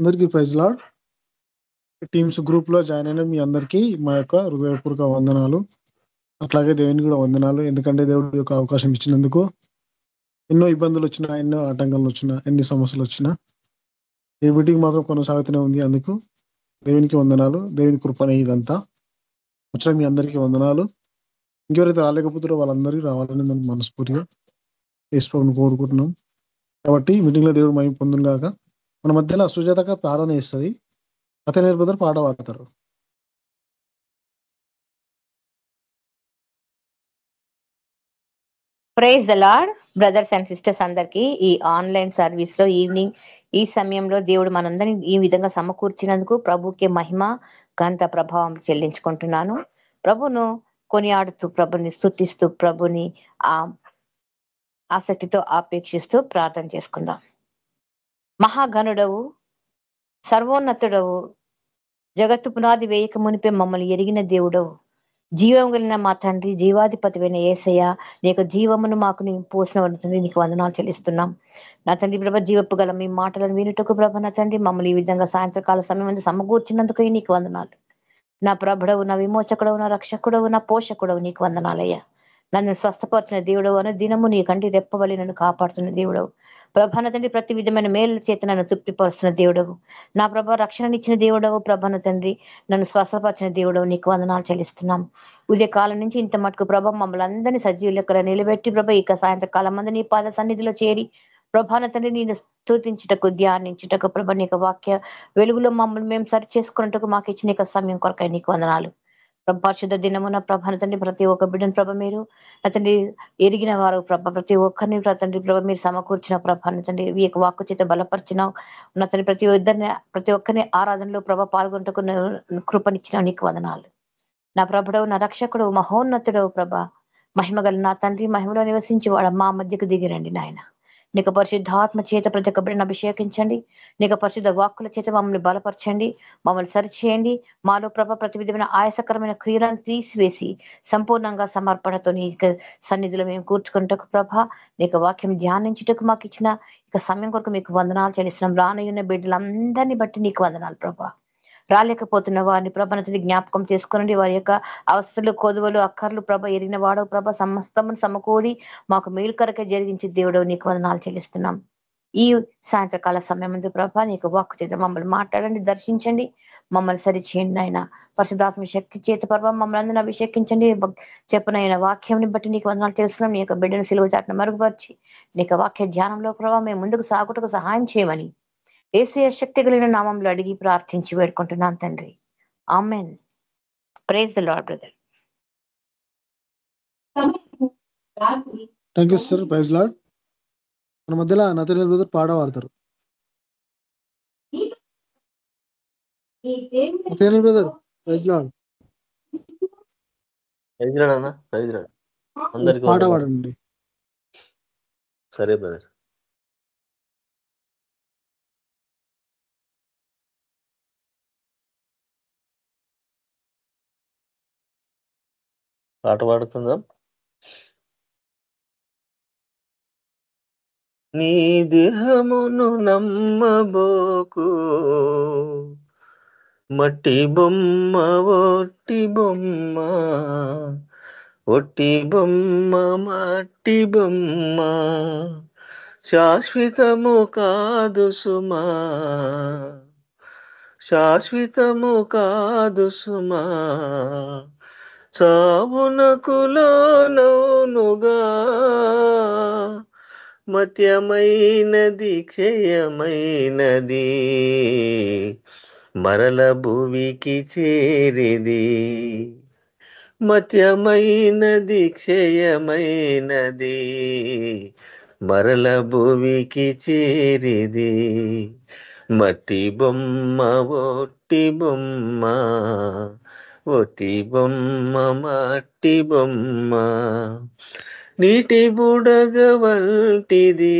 అందరికీ praise lord. Teams గ్రూప్లో join అయిన మీ అందరికీ మా యొక్క హృదయపూర్వక వందనాలు. అట్లాగే దేవునికి కూడా వందనాలు. ఎందుకంటే దేవుడి యొక్క అవకాశం ఇచ్చినందుకు ఎన్నో ఇబ్బందులు వచ్చినా ఎన్నో ఆటంకాలు వచ్చినా ఎన్ని సమస్యలు వచ్చినా ఈ మీటింగ్ మాత్రం కొనసాగుతూనే ఉంది అందుకు దేవునికి వందనాలు. దేవుని కృపనే ఇదంతా. వచ్చిన మీ అందరికీ వందనాలు. ఇంకెవరైతే రాలేకపోతారో వాళ్ళందరికీ రావాలని మనం మనస్ఫూర్తిగా వేసుకోవాలని కోరుకుంటున్నాం. కాబట్టి మీటింగ్లో దేవుడు మయం పొందును మన మధ్యలో సుజాతగా ప్రార్థన ఇస్తుంది అతని బదులు పాట పాడతారు. Praise the lord brothers and sisters అందరికీ ఈ ఆన్లైన్ సర్వీస్లో ఈవినింగ్ ఈ సమయంలో దేవుడు మనందరినీ ఈ విధంగా సమకూర్చినందుకు ప్రభుకి మహిమ గంత ప్రభావం చెల్లించుకుంటున్నాను. ప్రభును కొనియాడుతూ ప్రభుని స్థుతిస్తూ ప్రభుని ఆ ఆసక్తితో ఆపేక్షిస్తూ ప్రార్థన చేసుకుందాం. మహాగణుడవు సర్వోన్నతుడవు జగత్తు పునాది వేయక మునిపే మమ్మల్ని ఎరిగిన దేవుడవు. జీవం కలిగిన మా తండ్రి జీవాధిపతివైన ఏసయ్య నీ యొక్క జీవమును మాకు నీ పోసిన తండ్రి నీకు వందనాలు చెల్లిస్తున్నాం. నా తండ్రి ప్రభ జీవపు గల మీ మాటలను వినుటకు ప్రభ నా తండ్రి మమ్మల్ని ఈ విధంగా సాయంత్రకాల సమయం అందు సమకూర్చినందుకు నీకు వందనాలు. నా ప్రభుడవు నా విమోచకుడవు నా రక్షకుడవు నా పోషకుడవు నీకు వందనాలయ్యా. నన్ను స్వస్థపరిచిన దేవుడవు అనే దినము నీ కంటి రెప్పవలి నన్ను కాపాడుతున్న దేవుడవు. ప్రభాన తండ్రి ప్రతి విధమైన మేల చేత నన్ను తృప్తిపరుస్తున్న దేవుడవు. నా ప్రభ రక్షణనిచ్చిన దేవుడవు ప్రభాన తండ్రి. నన్ను స్వస్థపరిచిన దేవుడవు. నీకు వందనాలు చెల్లిస్తున్నాం. ఉదయ కాలం నుంచి ఇంత మటుకు ప్రభ మమ్మల్ని అందరినీ సజీవులు నిలబెట్టి ప్రభ ఇక సాయంత్రకాలం మంది నీ పాద సన్నిధిలో చేరి ప్రభాన తండ్రి నేను స్థుతించుటకు ధ్యానించుటకు ప్రభ నీకు వాక్య వెలుగులో మమ్మల్ని మేము సరి చేసుకున్నట్టుకు మాకు ఇచ్చిన సమయం కొరకై నీకు వందనాలు. పరిశుద్ధ దినమున ప్రభాన తండ్రి ప్రతి ఒక్క బిడ్డను ప్రభ మీరు అతన్ని ఎరిగిన వారు ప్రభ ప్రతి ఒక్కరిని తండ్రి ప్రభ మీరు సమకూర్చిన ప్రభాన తండ్రి ఈ యొక్క వాక్కు చేత బలపరిచిన అతని ప్రతి ఇద్దరిని ప్రతి ఒక్కరిని ఆరాధనలో ప్రభ పాల్గొంటకు కృపనిచ్చిన నీకు వదనాలు. నా ప్రభుడవు నా రక్షకుడు మహోన్నతుడవు ప్రభ మహిమగల నా తండ్రి మహిమలో నివసించి వాడు మా మధ్యకు దిగిరండి నాయన. నీకు పరిశుద్ధాత్మ చేత ప్రతి ఒక్క బిడ్డను అభిషేకించండి. నీకు పరిశుద్ధ వాక్కుల చేత మమ్మల్ని బలపరచండి. మమ్మల్ని సరిచేయండి. మాలో ప్రభ ప్రతి విధమైన ఆయాసకరమైన క్రియలను తీసివేసి సంపూర్ణంగా సమర్పణతో నీ సన్నిధిలో మేము కూర్చుకుంటకు ప్రభ. నీకు వాక్యం ధ్యానించుటకు మాకు ఇచ్చిన ఇక సమయం కొరకు మీకు వందనాలు చెల్లిస్తున్నాం. రానయ్యున్న బిడ్డలందరినీ బట్టి నీకు వందనాలు ప్రభా. రాలేకపోతున్న వారిని ప్రభనతని జ్ఞాపకం చేసుకునండి. వారి యొక్క అవస్థలు కొదువలు అక్కర్లు ప్రభ ఎరిగిన వాడవు ప్రభ. సమస్తమును సమకూడి మాకు మేలు జరిగించి దేవుడు నీకు వందనాలు చెల్లిస్తున్నాం. ఈ సాయంత్రకాల సమయం ముందు ప్రభ నీకు వాక్కు చేత మమ్మల్ని మాట్లాడండి దర్శించండి. మమ్మల్ని సరిచేయండి ఆయన పరిశుధాత్మ శక్తి చేత ప్రభ మమ్మల్ని అందరినీ అభిషేకించండి చెప్పనైన వాక్యంని బట్టి నీకు వందనాలు తెలుస్తున్నాం నీ యొక్క బిడ్డను సిలువ చాటును మరుగుపరిచి నీకు వాక్య ధ్యానంలో ప్రభావ మేము ముందుకు సాగుటకు సహాయం చేయమని ఏసీ శక్తి కలిగిన నామంలో అడిగి ప్రార్థించి వేడుకుంటున్నాను తండ్రి. Amen praise the lord brother thank you sir praise lord మన మధ్యలో నతని బ్రదర్ పాట పాడతారు. బ్రదర్ ప్రైజ్ లాడ్ అన్న. అందరికి పాట పాడండి. సరే బ్రదర్ పాట పాడుకుందాం. నీ దేహమును నమ్మబోకు. మట్టి బొమ్మ ఒట్టి బొమ్మ. ఒట్టి బొమ్మ మట్టి బొమ్మ. శాశ్వతము కాదు సుమా. శాశ్వతము కాదు సుమా. చావునకు లోనవునుగా మత్యమైనది క్షయమైనది మరల భువికి చేరిది. మత్యమైనది క్షయమైనది మరల భువికి చేరిది. మట్టి బొమ్మ ఒట్టి బొమ్మ ఒటి బొమ్మ మట్టి బొమ్మ నీటి బుడగ వంటిది.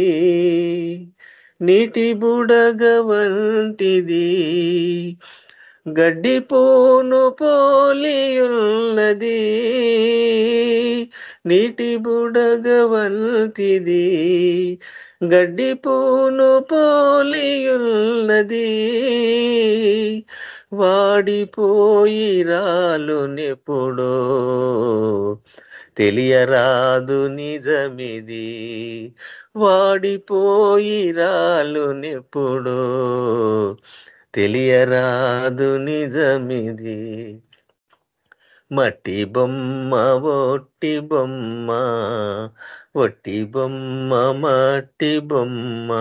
నీటి బుడగ వంటిది. గడ్డి పూను పోలియున్నది. నీటి బుడగ వంటిది. గడ్డి పూను పోలియున్నది. వాడిపోయి రాలునెప్పుడో తెలియరాదు నిజమిది. వాడిపోయి రాలునెప్పుడో తెలియరాదు నిజమిది. మట్టి బొమ్మ ఒట్టి బొమ్మ ఒట్టి బొమ్మ మట్టి బొమ్మ.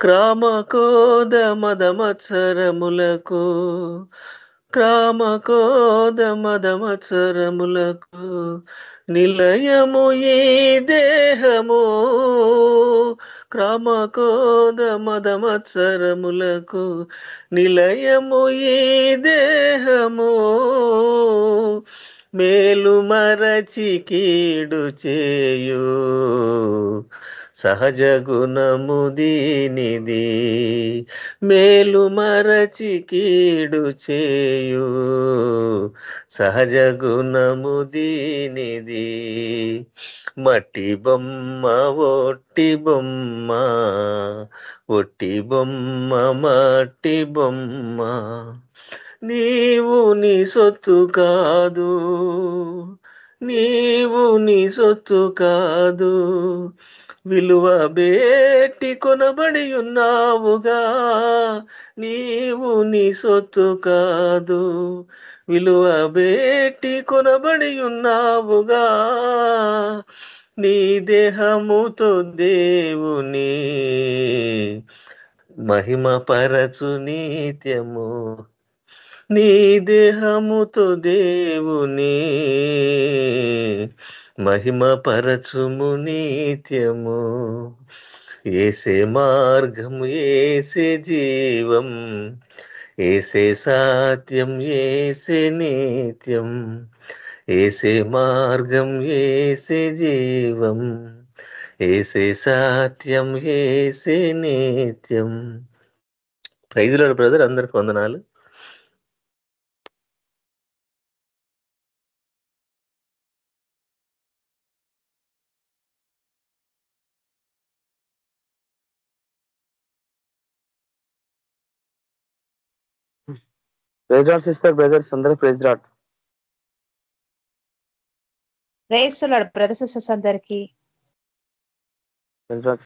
క్రామకోద మదమత్సరములకు క్రామకోద మదమత్సరములకు నిలయము ఈ దేహము. క్రమకోద మదమత్సరములకు నిలయము ఈ దేహము. మేలు మరచి కీడు చేయు సహజ గుణము దీనిది మేలు మరచి కీడు చేయు. సహజ గుణము దీనిది మట్టి బొమ్మ ఒట్టి బొమ్మ ఒట్టి బొమ్మ మట్టి బొమ్మ. నీవు నీ సొత్తు కాదు నీవు నీ సొత్తు కాదు. విలువ బేటి కొనబడి ఉన్నావుగా నీవు నీ సొత్తు కాదు. విలువ బేటి కొనబడి ఉన్నావుగా నీ దేహముతో దేవుని మహిమ పరచు నిత్యము. నీ దేహముతో దేవుని మహిమపరచుము నీత్యము. నిత్యము ఏసే మార్గం ఏసే జీవం. ఏసే సాత్యం ఏసే నిత్యం. ఏసే మార్గం ఏసే జీవం. ఏసే సాత్యం ఏసే నిత్యం. ప్రైజులాడు బ్రదర్ అందరికి వందనాలు. ప్రైజ్ రాట్ సిస్టర్ బ్రదర్స్ అందరూ ప్రైజ్ రాట్ ప్రేస్తున్నాడు బ్రదర్స్ సిస్టర్స్ అందరికి. ప్రైజ్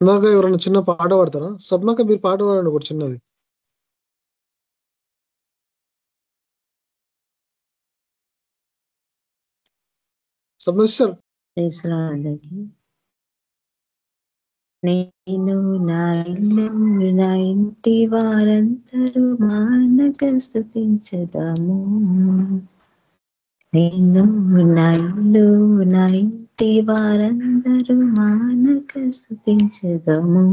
ఇందాక ఎవరైనా చిన్న పాట పాడతారా? సబ్నాక మీరు పాట పాడండి ఒకటి చిన్నది. సబ్నా సిస్టర్. ప్రేస్తున్నాడు నేను నా ఇల్లు నా ఇంటి వారందరూ మానక స్థుతించదాము నేను నా ఇల్లు నా ఇంటి వారందరూ మానక స్థుతించదాము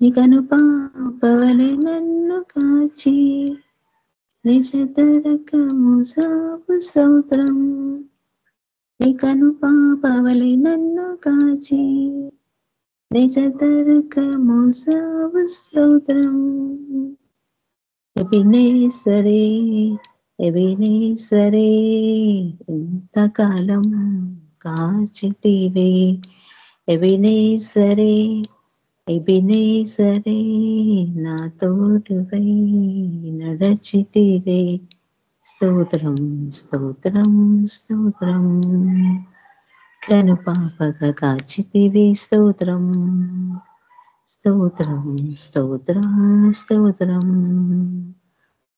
నీకను పాపవలె నన్ను కాచి నిజతరకము సాపు సౌత్రము నీకను పాపవలె నన్ను కాచి నిజతరకము సాపు స్తోత్రం ఎబినేసరే ఎబినేసరే ఇంతకాలం కాచితివే ఎబినేసరే ఎబినేసరే నా తోడువై నడచితివే స్తోత్రం స్తోత్రం స్తోత్రం కను పాపక కాచితివి స్తోత్రం. స్తోత్రం స్తోత్రం స్తోత్రం.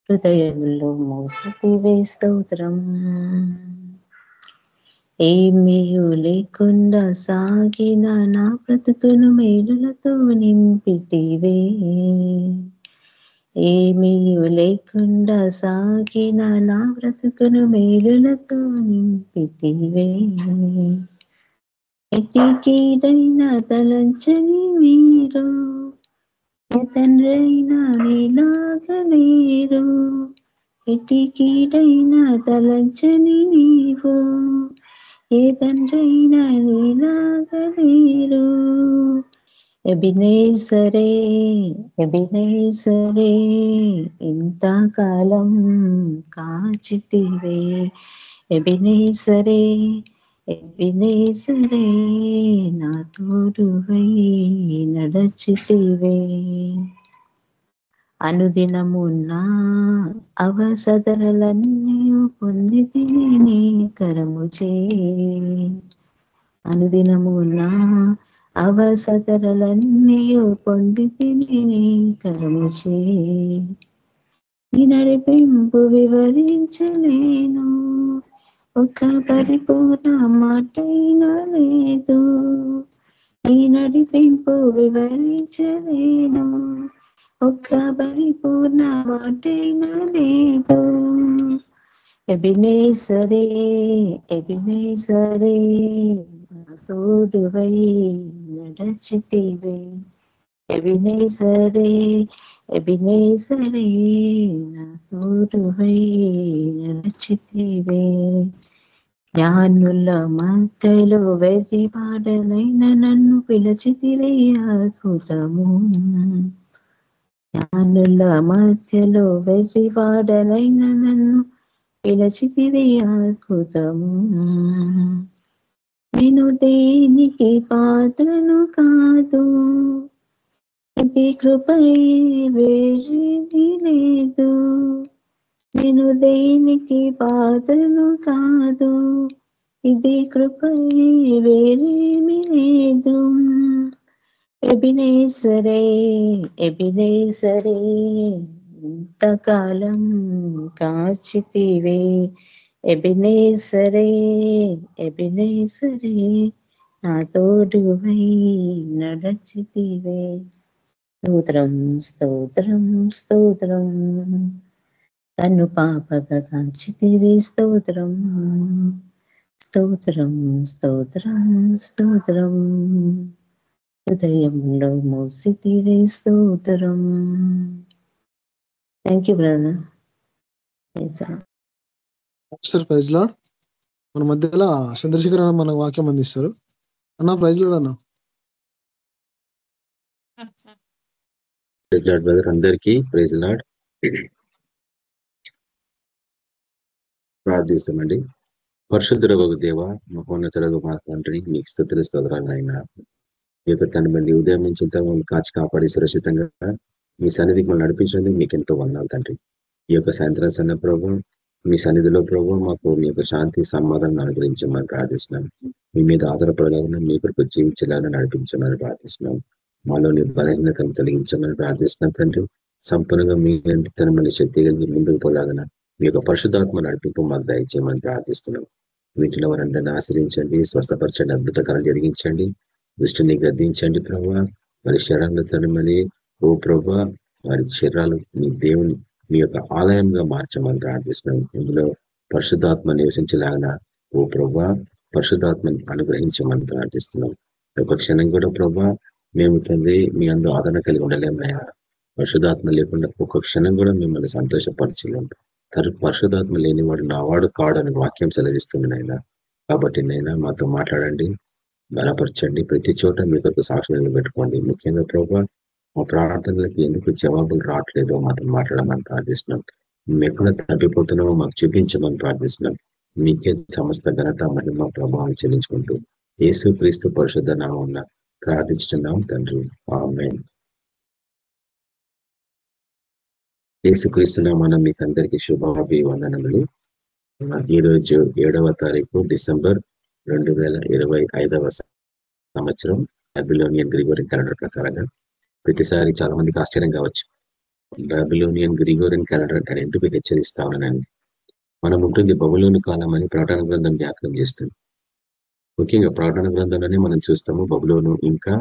హృదయంలో మోసతివే స్తోత్రం. ఏమీయు లేకుండా సాగిన నా బ్రతుకును మేలులతో నింపితివే. ఏమీయు లేకుండా సాగిన నా బ్రతుకును మేలులతో నింపితివే. ఎటికీడైనా తలంచని మీరు తండ్రైనా నీలాగలేరు ఎటికీడైనా తలంచని నీవు ఏ తండ్రైనా నీలాగలేరు ఎబినేసరే ఎబినేసరే ఇంతకాలం కాచితివే. ఎబినేసరే ఎబినేసరే నా తోడువై నడచితివే. అనుదినము నా అవసరలన్నీ పొంది తిని కరము చే అనుదినము నా అవసరలన్నీ పొంది తిని కరము చే నడిపింపు వివరించలేను. ఒక పరిపూర్ణ మాటైనా లేదు. ఈ నడిపింపు వివరించలేను. ఒక్క పరిపూర్ణ మాటైనా లేదు. ఎబినేసరే ఎబినేసరే తోడువై నడచితివే. ఎబినేసరే ఎబినేసరే నా తోడువై నడచితివే. జ్ఞానుల మధ్యలో వెర్రి పాటలైన నన్ను పిలచితివే అద్భుతము జ్ఞానుల మధ్యలో వెర్రి పాటలైన నన్ను పిలచితివే అద్భుతము నేను దేనికి పాత్రను కాదు? ఇది కృపై వేరేది లేదు. నేను దేనికి పాత్రను కాదు. ఇది కృపయే వేరేమి లేదు. ఎబినేసరే ఎబినేసరే ఇంతకాలం కాచితివే. ఎబినేసరే ఎబినేసరే నాతోడువై నడచితివే. స్తోత్రం స్తోత్రం స్తోత్రం. తను పాపగా కాచితివే స్తోత్రం. స్తోత్రం స్తోత్రం స్తోత్రం. హృదయంలో మోసితివే స్తోత్రం. Thank you brother sir praise lord మన మధ్యలో చంద్రశేఖర్ అన్న మన వాక్యం అందిస్తారు. అన్న ప్రైజ్ లాడ్ అన్న. ప్రైజ్ లాడ్ బ్రదర్ అందరికీ ప్రైజ్ లాడ్ ప్రార్థిస్తామండి. పరిశుద్ధుడవకు దేవ మహోన్నతులకు మా తండ్రి మీకు స్థుతులు స్తోత్రాలు ఆయన ఈ యొక్క తన మళ్ళీ ఉదయం నుంచి మమ్మల్ని కాచి కాపాడి సురక్షితంగా మీ సన్నిధికి మనం నడిపించండి. మీకు ఎంతో వందాలు తండ్రి. ఈ యొక్క సాయంత్రం సన్న ప్రభు మీ సన్నిధిలో ప్రభు మాకు మీ యొక్క శాంతి సమాధానం అనుగ్రహించమని ప్రార్థిస్తున్నాం. మీ మీద ఆధారపడలేకుండా మీ కొరకు జీవించలాగా నడిపించమని ప్రార్థిస్తున్నాం. మాలోని బలహీనతను తొలగించమని ప్రార్థిస్తున్నాం తండ్రి. సంపూర్ణంగా మీ తన మన శక్తి కలిగి ముందుకు పోలాగన మీ యొక్క పరిశుద్ధాత్మ నడిపింపు మాకు దయచేయమని ప్రార్థిస్తున్నాం. వీటిలో వారందరిని ఆశ్రయించండి స్వస్థపరచండి అద్భుతకరం జరిగించండి దృష్టిని గద్దించండి ప్రభా. మరి శరణంలో తనమని ఓ ప్రభు వారి శరీరాలు మీ దేవుని మీ యొక్క ఆలయంగా మార్చమని ప్రార్థిస్తున్నాం. ఇందులో పరిశుద్ధాత్మ నివసించలాగిన ఓ ప్రభా పరిశుద్ధాత్మని అనుగ్రహించమని ప్రార్థిస్తున్నాం. ఒక క్షణం కూడా ప్రభా మేము తండ్రి మీ అందు ఆదరణ కలిగి ఉండలేమయ్యా పరిశుధాత్మ లేకుండా ఒక క్షణం కూడా మిమ్మల్ని సంతోషపరచలేము తరు పరిశుధాత్మ లేనివాడు నావాడు కాడని వాక్యం సెలవిస్తుంది నాయన. కాబట్టి నైనా మాతో మాట్లాడండి బలపరచండి ప్రతి చోట మీ కొరకు సాక్షులు పెట్టుకోండి ముఖ్యంగా ప్రభావ మా ప్రార్థనలకు ఎందుకు జవాబులు రావట్లేదో మాతో మాట్లాడమని ప్రార్థిస్తున్నాం. మేము ఎక్కడ తప్పిపోతున్నామో మాకు చూపించమని ప్రార్థిస్తున్నాం. మీకే సమస్త ఘనత మహిమ ప్రభావం చెల్లించుకుంటూ యేసు క్రీస్తు పరిశుద్ధ నామం ప్రార్థిస్తున్నాం తండ్రి. ఆమె యేసుక్రీస్తు మనం మీకు అందరికీ శుభాభివందనములు ఈరోజు ఏడవ తారీఖు డిసెంబర్ రెండు వేల ఇరవై ఐదవ సంవత్సరం బాబిలోనియన్ గ్రిగోరియన్ క్యాలెండర్ ప్రకారంగా. ప్రతిసారి చాలా మందికి ఆశ్చర్యం కావచ్చు. బాబిలోనియన్ గ్రిగోరియన్ క్యాలెండర్ అంటే ఎందుకు హెచ్చరిస్తా ఉన్నానండి మనం ఉంటుంది బబులోని కాలం అని ప్రకటన గ్రంథం జ్ఞాపకం చేస్తుంది. ముఖ్యంగా ప్రకటన గ్రంథంలోనే మనం చూస్తాము బబులోను ఇంకా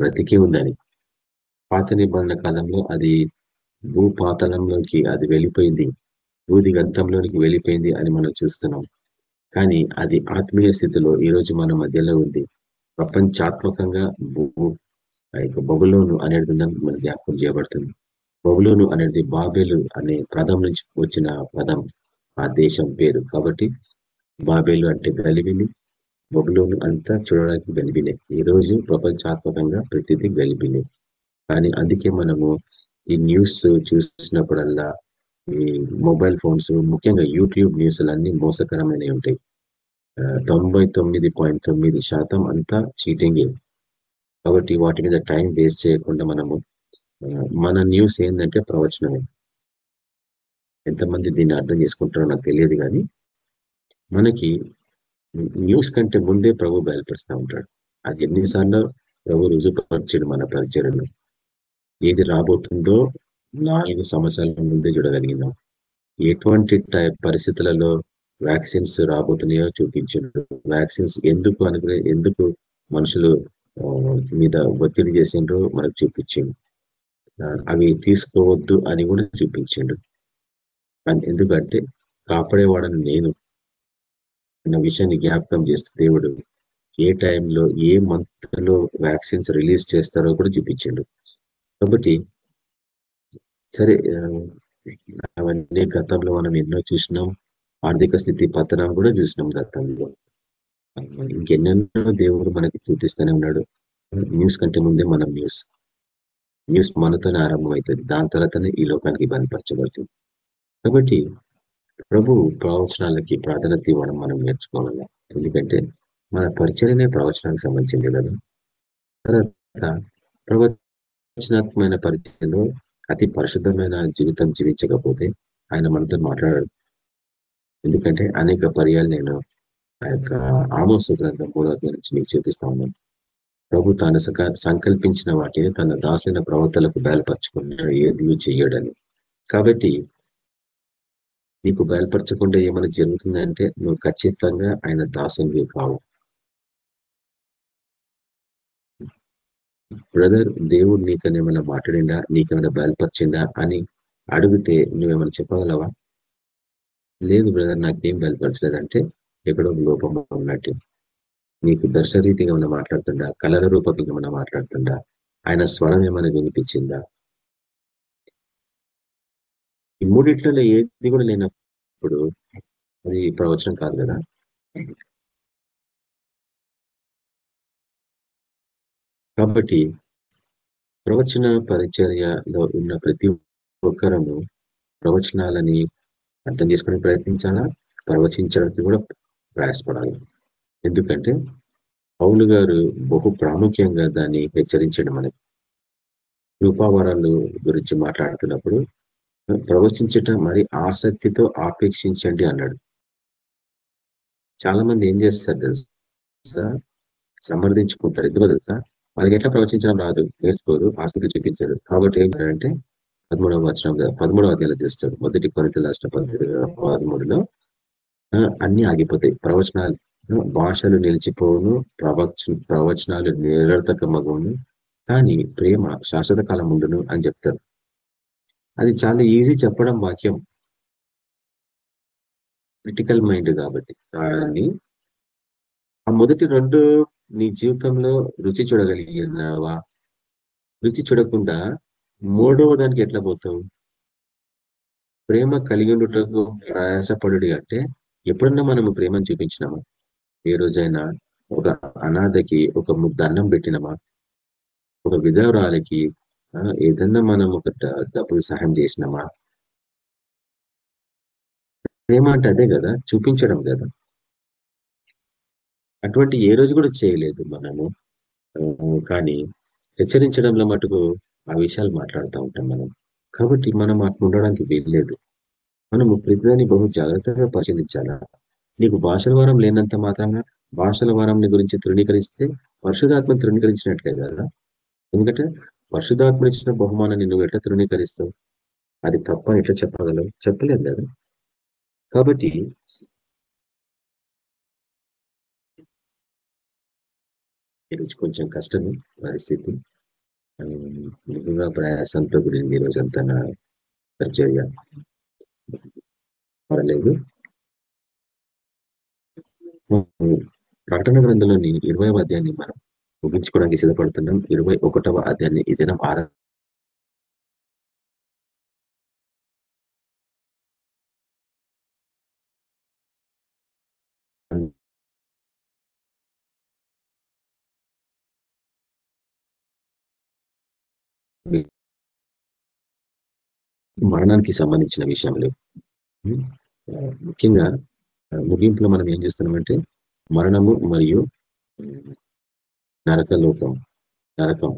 బ్రతికి ఉందని. పాత నిబంధన కాలంలో అది భూపాతలంలోకి అది వెళ్ళిపోయింది. భూది గంతంలోనికి వెళ్ళిపోయింది అని మనం చూస్తున్నాం. కానీ అది ఆత్మీయ స్థితిలో ఈరోజు మన మధ్యలో ఉంది. ప్రపంచాత్మకంగా బబులోను అనేది మన జ్ఞాపకం చేయబడుతుంది. బబులోను అనేది బాబేలు అనే పదం నుంచి వచ్చిన పదం. ఆ దేశం పేరు. కాబట్టి బాబేలు అంటే గలిబిని బబులోను అంతా చూడడానికి గలిబినే ఈరోజు ప్రపంచాత్మకంగా ప్రతిదీ గలిబినే కానీ అందుకే మనము ఈ న్యూస్ చూసినప్పుడల్లా ఈ మొబైల్ ఫోన్స్ ముఖ్యంగా యూట్యూబ్ న్యూస్లన్నీ అన్ని మోసకరమైనవి ఉంటాయి. తొంభై తొమ్మిది పాయింట్ తొమ్మిది శాతం అంతా చీటింగే కాబట్టి వాటి మీద టైం వేస్ట్ చేయకుండా మనము మన న్యూస్ ఏంటంటే ప్రవచనమే. ఎంతమంది దీన్ని అర్థం చేసుకుంటారో నాకు తెలియదు కానీ మనకి న్యూస్ కంటే ముందే ప్రభు బయలుపరుస్తూ ఉంటాడు. అది ఎన్నిసార్లు ప్రభు రుజుపరిచాడు మన పరిచయను ఏది రాబోతుందో నాలుగు సంవత్సరాల ముందే చూడగలిగినాం ఎటువంటి టైప్ పరిస్థితులలో వ్యాక్సిన్స్ రాబోతున్నాయో చూపించాడు. వ్యాక్సిన్స్ ఎందుకు అనుకునే ఎందుకు మనుషులు మీద ఒత్తిడి చేసిండ్రో మనకు చూపించిండు. అవి తీసుకోవద్దు అని కూడా చూపించిండు. ఎందుకంటే కాపాడేవాడని నేను. అన్న విషయాన్ని జ్ఞాపకం చేస్తూ దేవుడు ఏ టైంలో ఏ మంత్లో వ్యాక్సిన్స్ రిలీజ్ చేస్తారో కూడా చూపించిండు. కాబట్టి సరే అవన్నీ గతంలో మనం ఎన్నో చూసినాం. ఆర్థిక స్థితి పతనం కూడా చూసినాం గతంలో. ఇంకెన్నెన్నో దేవుడు మనకి చూపిస్తూనే ఉన్నాడు. న్యూస్ కంటే ముందే మనం న్యూస్. న్యూస్ మనతోనే ఆరంభమవుతుంది. దాని తర్వాతనే ఈ లోకానికి బలపరచబడుతుంది కాబట్టి ప్రభు ప్రవచనాలకి ప్రాధాన్యత ఇవ్వడం మనం నేర్చుకోవాలి? ఎందుకంటే మన పరిచయనే ప్రవచనానికి సంబంధించింది కదా. తర్వాత ప్రవచనాత్మకమైన పరిచయంలో అతి పరిశుద్ధమైన జీవితం జీవించకపోతే ఆయన మనతో మాట్లాడాడు. ఎందుకంటే అనేక పర్యాలు నేను ఆ యొక్క ఆమోస గ్రంథం మూడో నుంచి మీకు చూపిస్తా ఉన్నాను. ప్రభు తాను సక- సంకల్పించిన వాటిని తన దాసైన ప్రవర్తలకు బయలుపరచుకున్నాడు ఏది చెయ్యడని కాబట్టి నీకు బయలుపరచకుండా ఏమైనా జరుగుతుందంటే నువ్వు ఖచ్చితంగా ఆయన దాసునివి కావు. బ్రదర్ దేవుడు నీతో ఏమైనా మాట్లాడిందా నీకేమైనా బయలుపరిచిందా అని అడిగితే నువ్వేమైనా చెప్పగలవా? లేదు బ్రదర్ నాకేం బయలుపరచలేదంటే ఎక్కడో లోపం ఉన్నట్టు. నీకు దర్శనరీతిగా ఏమైనా మాట్లాడుతుందా కలర రూపకంగా ఏమైనా మాట్లాడుతుందా ఆయన స్వరం ఏమైనా వినిపించిందా? ఈ మూడిట్లలో ఏది కూడా లేనప్పుడు అది ప్రవచనం కాదు కదా? కాబట్టి ప్రవచన పరిచర్యలో ఉన్న ప్రతి ఒక్కరము ప్రవచనాలని అర్థం చేసుకునే ప్రయత్నించాలా? ప్రవచించడానికి కూడా ప్రయాసపడాలి. ఎందుకంటే పౌలు గారు బహు ప్రాముఖ్యంగా దాన్ని హెచ్చరించడం మనకి రూపావరాలు గురించి మాట్లాడుతున్నప్పుడు ప్రవచించటం మరి ఆసక్తితో ఆపేక్షించండి అన్నాడు. చాలా మంది ఏం చేస్తారు తెలుసా? సమర్థించుకుంటారు. ఎందుకో తెలుసా? వాళ్ళకి ఎట్లా ప్రవచించడం రాదు. నేర్చుకోరు ఆసక్తి చూపించారు. కాబట్టి ఏం పదమూడవ వచనం పదమూడవ అధ్యాయంలో చేస్తాడు. మొదటి కొరటి రాష్ట్ర పదమూడులో అన్ని ఆగిపోతాయి. ప్రవచనాలు భాషలు నిలిచిపోవును ప్రవచ ప్రవచనాలు నిరర్థకమగును కానీ ప్రేమ శాశ్వత కాలం ఉండును అని చెప్తారు. అది చాలా ఈజీ చెప్పడం వాక్యం. క్రిటికల్ మైండ్ కాబట్టి. కానీ ఆ మొదటి రెండు నీ జీవితంలో రుచి చూడగలిగినావా? రుచి చూడకుండా మూడవ దానికి ఎట్లా పోతావు? ప్రేమ కలిగి ఉండుటకు ప్రయాసపడు అంటే ఎప్పుడన్నా మనము ప్రేమను చూపించినామా? ఏ రోజైనా ఒక అనాథకి ఒక ముద్ద అన్నం పెట్టినామా? ఒక విధవరాలకి ఏదన్నా మనం ఒక డబ్బులు సహాయం చేసినామా? ప్రేమ అంటే అదే కదా చూపించడం కదా. అటువంటి ఏ రోజు కూడా చేయలేదు మనము. కానీ హెచ్చరించడంలో మటుకు ఆ విషయాలు మాట్లాడుతూ ఉంటాం మనం. కాబట్టి మనం అట్లా ఉండడానికి వీల్లేదు. మనము ప్రతిదాన్ని బహు జాగ్రత్తగా పరిశీలించాలా? నీకు భాషల వారం లేనంత మాత్రాన భాషల వారంని గురించి తృణీకరిస్తే పరిశుధాత్మ తృణీకరించినట్లే కదా? ఎందుకంటే పరిశుధాత్మ ఇచ్చిన బహుమానాన్ని నువ్వు ఎట్లా తృణీకరిస్తావు? అది తప్ప ఎట్లా చెప్పగలవు? చెప్పలేదు కదా? కాబట్టి ఈరోజు కొంచెం కష్టమే పరిస్థితి. నిజంగా ప్రయాసంతో కూడింది ఈ అంతా నా పరిచర్య పర్లేదు. ప్రకటన గ్రంథంలోని ఇరవై అధ్యాయాన్ని మనం ముగించుకోవడానికి సిద్ధపడుతున్నాం. ఇరవై ఒకటవ అధ్యాయాన్ని ఈ దినం ఆర మరణానికి సంబంధించిన విషయంలో. ముఖ్యంగా ముగింపులో మనం ఏం చేస్తున్నామంటే మరణము మరియు నరకలోకం నరకం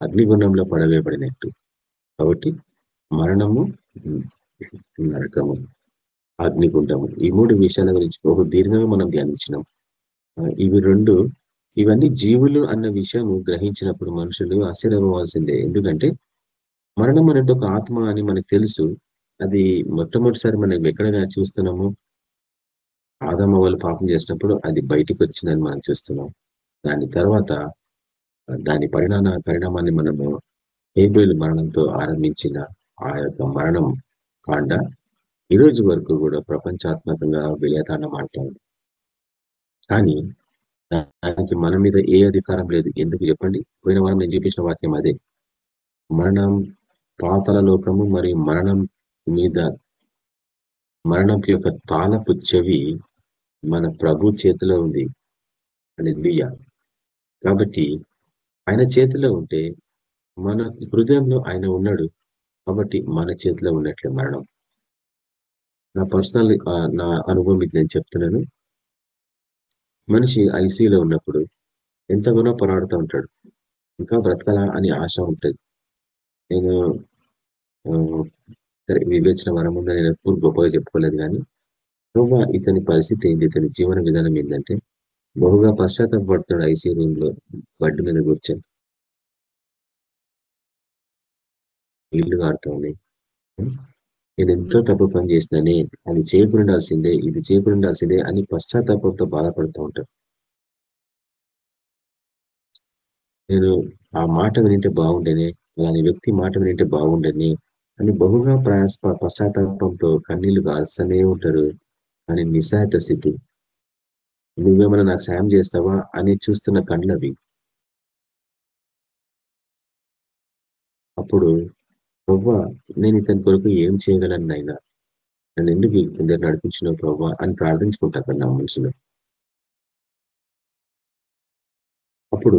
అగ్నిగుణంలో పడవేయబడినట్టు. కాబట్టి మరణము నరకము అగ్నిగుండము ఈ మూడు విషయాల గురించి బహు దీర్ఘంగా మనం ధ్యానించినాం. ఇవి రెండు ఇవన్నీ జీవులు అన్న విషయం గ్రహించినప్పుడు మనుషులు ఆశ్చర్యపోవాల్సిందే. ఎందుకంటే మరణం అనేది ఒక ఆత్మ అని మనకు తెలుసు. అది మొట్టమొదటిసారి మనం ఎక్కడ చూస్తున్నాము. ఆదమ్మ వాళ్ళు పాపం చేసినప్పుడు అది బయటికి వచ్చిందని మనం చూస్తున్నాం. దాని తర్వాత దాని పరిణామ పరిణామాన్ని మనము ఏబ్రిల్ మరణంతో ఆరంభించిన ఆ యొక్క మరణం కాండ ఈరోజు వరకు కూడా ప్రపంచాత్మకంగా విలేతాండం ఆడుతుంది కానీ దానికి మన మీద ఏ అధికారం లేదు. ఎందుకు చెప్పండి? పోయిన వారం నేను చూపించిన వాక్యం అదే. మరణం పాతల లోకము మరియు మరణం మీద మరణం యొక్క తాళపు చెవి మన ప్రభు చేతిలో ఉంది. అని లియా కాబట్టి ఆయన చేతిలో ఉంటే మన హృదయంలో ఆయన ఉన్నాడు. కాబట్టి మన చేతిలో ఉన్నట్లే మరణం. నా పర్సనల్ నా అనుభవం ఇది నేను చెప్తున్నాను. మనిషి ఐసీలో ఉన్నప్పుడు ఎంతగానో పోరాడుతూ ఉంటాడు. ఇంకా బ్రతకాలా అని ఆశ ఉంటుంది. నేను సరే వివేచన వరం ఉందని నేను ఎప్పుడు గొప్పగా చెప్పుకోలేదు కానీ ప్రభా ఇతని పరిస్థితి ఏంది ఇతని జీవన విధానం ఏంటంటే బహుగా పశ్చాత్తాపడుతున్నాడు ఐసీ రూమ్లో బడ్డు మీద కూర్చొని. ఇల్లు కాడుతూ ఉన్నాయి నేను ఎంతో తప్పు పని చేసినానే అది చేయకుండాల్సిందే ఇది చేయకుండాల్సిందే అని పశ్చాత్తాపంతో బాధపడుతూ ఉంటాను నేను ఆ మాట వినింటే బాగుండేనే అలాని వ్యక్తి మాట వినింటే బాగుండేనే అని బహుగా ప్రయాస పశ్చాత్తాపంతో కన్నీళ్ళు కాల్స్తూనే ఉంటారు. అని నిశాయత స్థితి. నువ్వేమైనా నాకు సాయం చేస్తావా అని చూస్తున్న కళ్ళవి అప్పుడు ప్రవ్వా నేను ఇతని కొరకు ఏం చేయగలను అయినా నన్ను ఎందుకు కొందరు నడిపించిన ప్రవ్వా అని ప్రార్థించుకుంటా అక్కడ నా మనసులో. అప్పుడు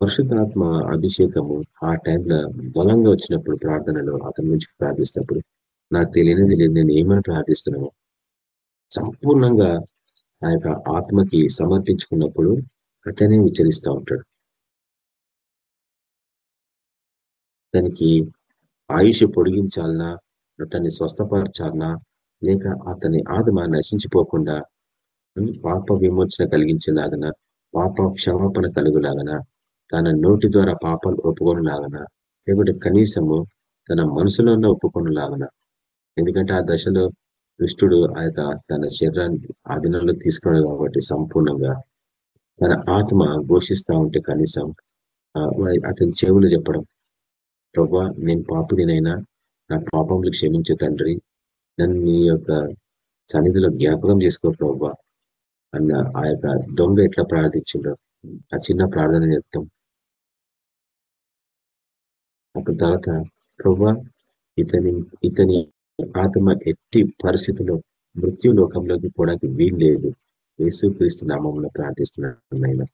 పరిశుద్ధాత్మ అభిషేకము ఆ టైంలో బలంగా వచ్చినప్పుడు ప్రార్థనలో అతని నుంచి ప్రార్థిస్తున్నప్పుడు నాకు తెలియనిది లేదు నేను ఏమని ప్రార్థిస్తున్నాను? సంపూర్ణంగా ఆ యొక్క ఆత్మకి సమర్పించుకున్నప్పుడు అతనే విచరిస్తూ ఉంటాడు. దానికి ఆయుష్ పొడిగించాలనా అతన్ని స్వస్థపరచాలనా లేక అతని ఆత్మ నశించిపోకుండా పాప విమోచన కలిగించేలాగన పాప క్షమాపణ కలుగులాగన తన నోటి ద్వారా పాపాలు ఒప్పుకొనలాగన లేకుంటే కనీసము తన మనసులోనే ఒప్పుకొనలాగన. ఎందుకంటే ఆ దశలో దుష్టుడు ఆ తన శరీరాన్ని ఆధీనంలో తీసుకున్నాడు కాబట్టి సంపూర్ణంగా తన ఆత్మ ఘోషిస్తా ఉంటే కనీసం అతని చెవులు చెప్పడం ప్రభా నేను పాపుడినైనా నా పాపములు క్షమించు తండ్రి. నన్ను నీ యొక్క సన్నిధిలో జ్ఞాపకం చేసుకో ప్రభా అన్న ఆ యొక్క దొంగ ఎట్లా ప్రార్థించిండో ఆ చిన్న ప్రార్థన చెప్తాం అప్పుడు తర్వాత ప్రభా ఇతని ఇతని ఆత్మ ఎట్టి పరిస్థితిలో మృత్యు లోకంలోకి పోవడానికి వీలు లేదు యేసు క్రీస్తు నామంలో ప్రార్థిస్తున్నాను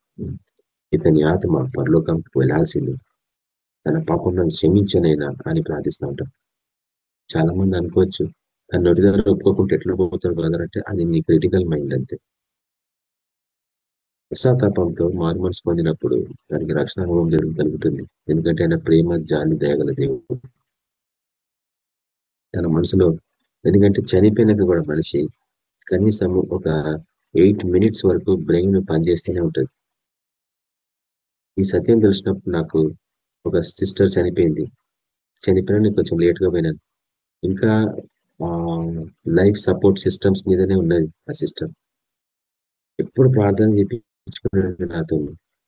ఇతని ఆత్మ పరలోకంకి వెళ్ళాల్సింది తన పాపంలో క్షమించనైనా అని ప్రార్థిస్తూ ఉంటాం. చాలా మంది అనుకోవచ్చు తన నోటి దగ్గర ఒప్పుకోకుండా ఎట్లా పోతాడు బ్రదర్ అంటే అది నీ క్రిటికల్ మైండ్ అంతే. పశ్చాత్తాపంతో మారు మనసు పొందినప్పుడు దానికి రక్షణ అనుభవం జరగగలుగుతుంది ఎందుకంటే ఆయన ప్రేమ జాలి దయగల దేవుడు. తన మనసులో ఎందుకంటే చనిపోయినాక కూడా మనిషి కనీసం ఒక ఎయిట్ మినిట్స్ వరకు బ్రెయిన్ పనిచేస్తూనే ఉంటుంది. ఈ సత్యం తెలిసినప్పుడు నాకు ఒక సిస్టర్ చనిపోయింది. చనిపోయిన కొంచెం లేట్గా పోయినాను. ఇంకా లైఫ్ సపోర్ట్ సిస్టమ్స్ మీదనే ఉన్నది ఆ సిస్టమ్ ఎప్పుడు ప్రార్థన చేయించుకున్నాడు నాతో.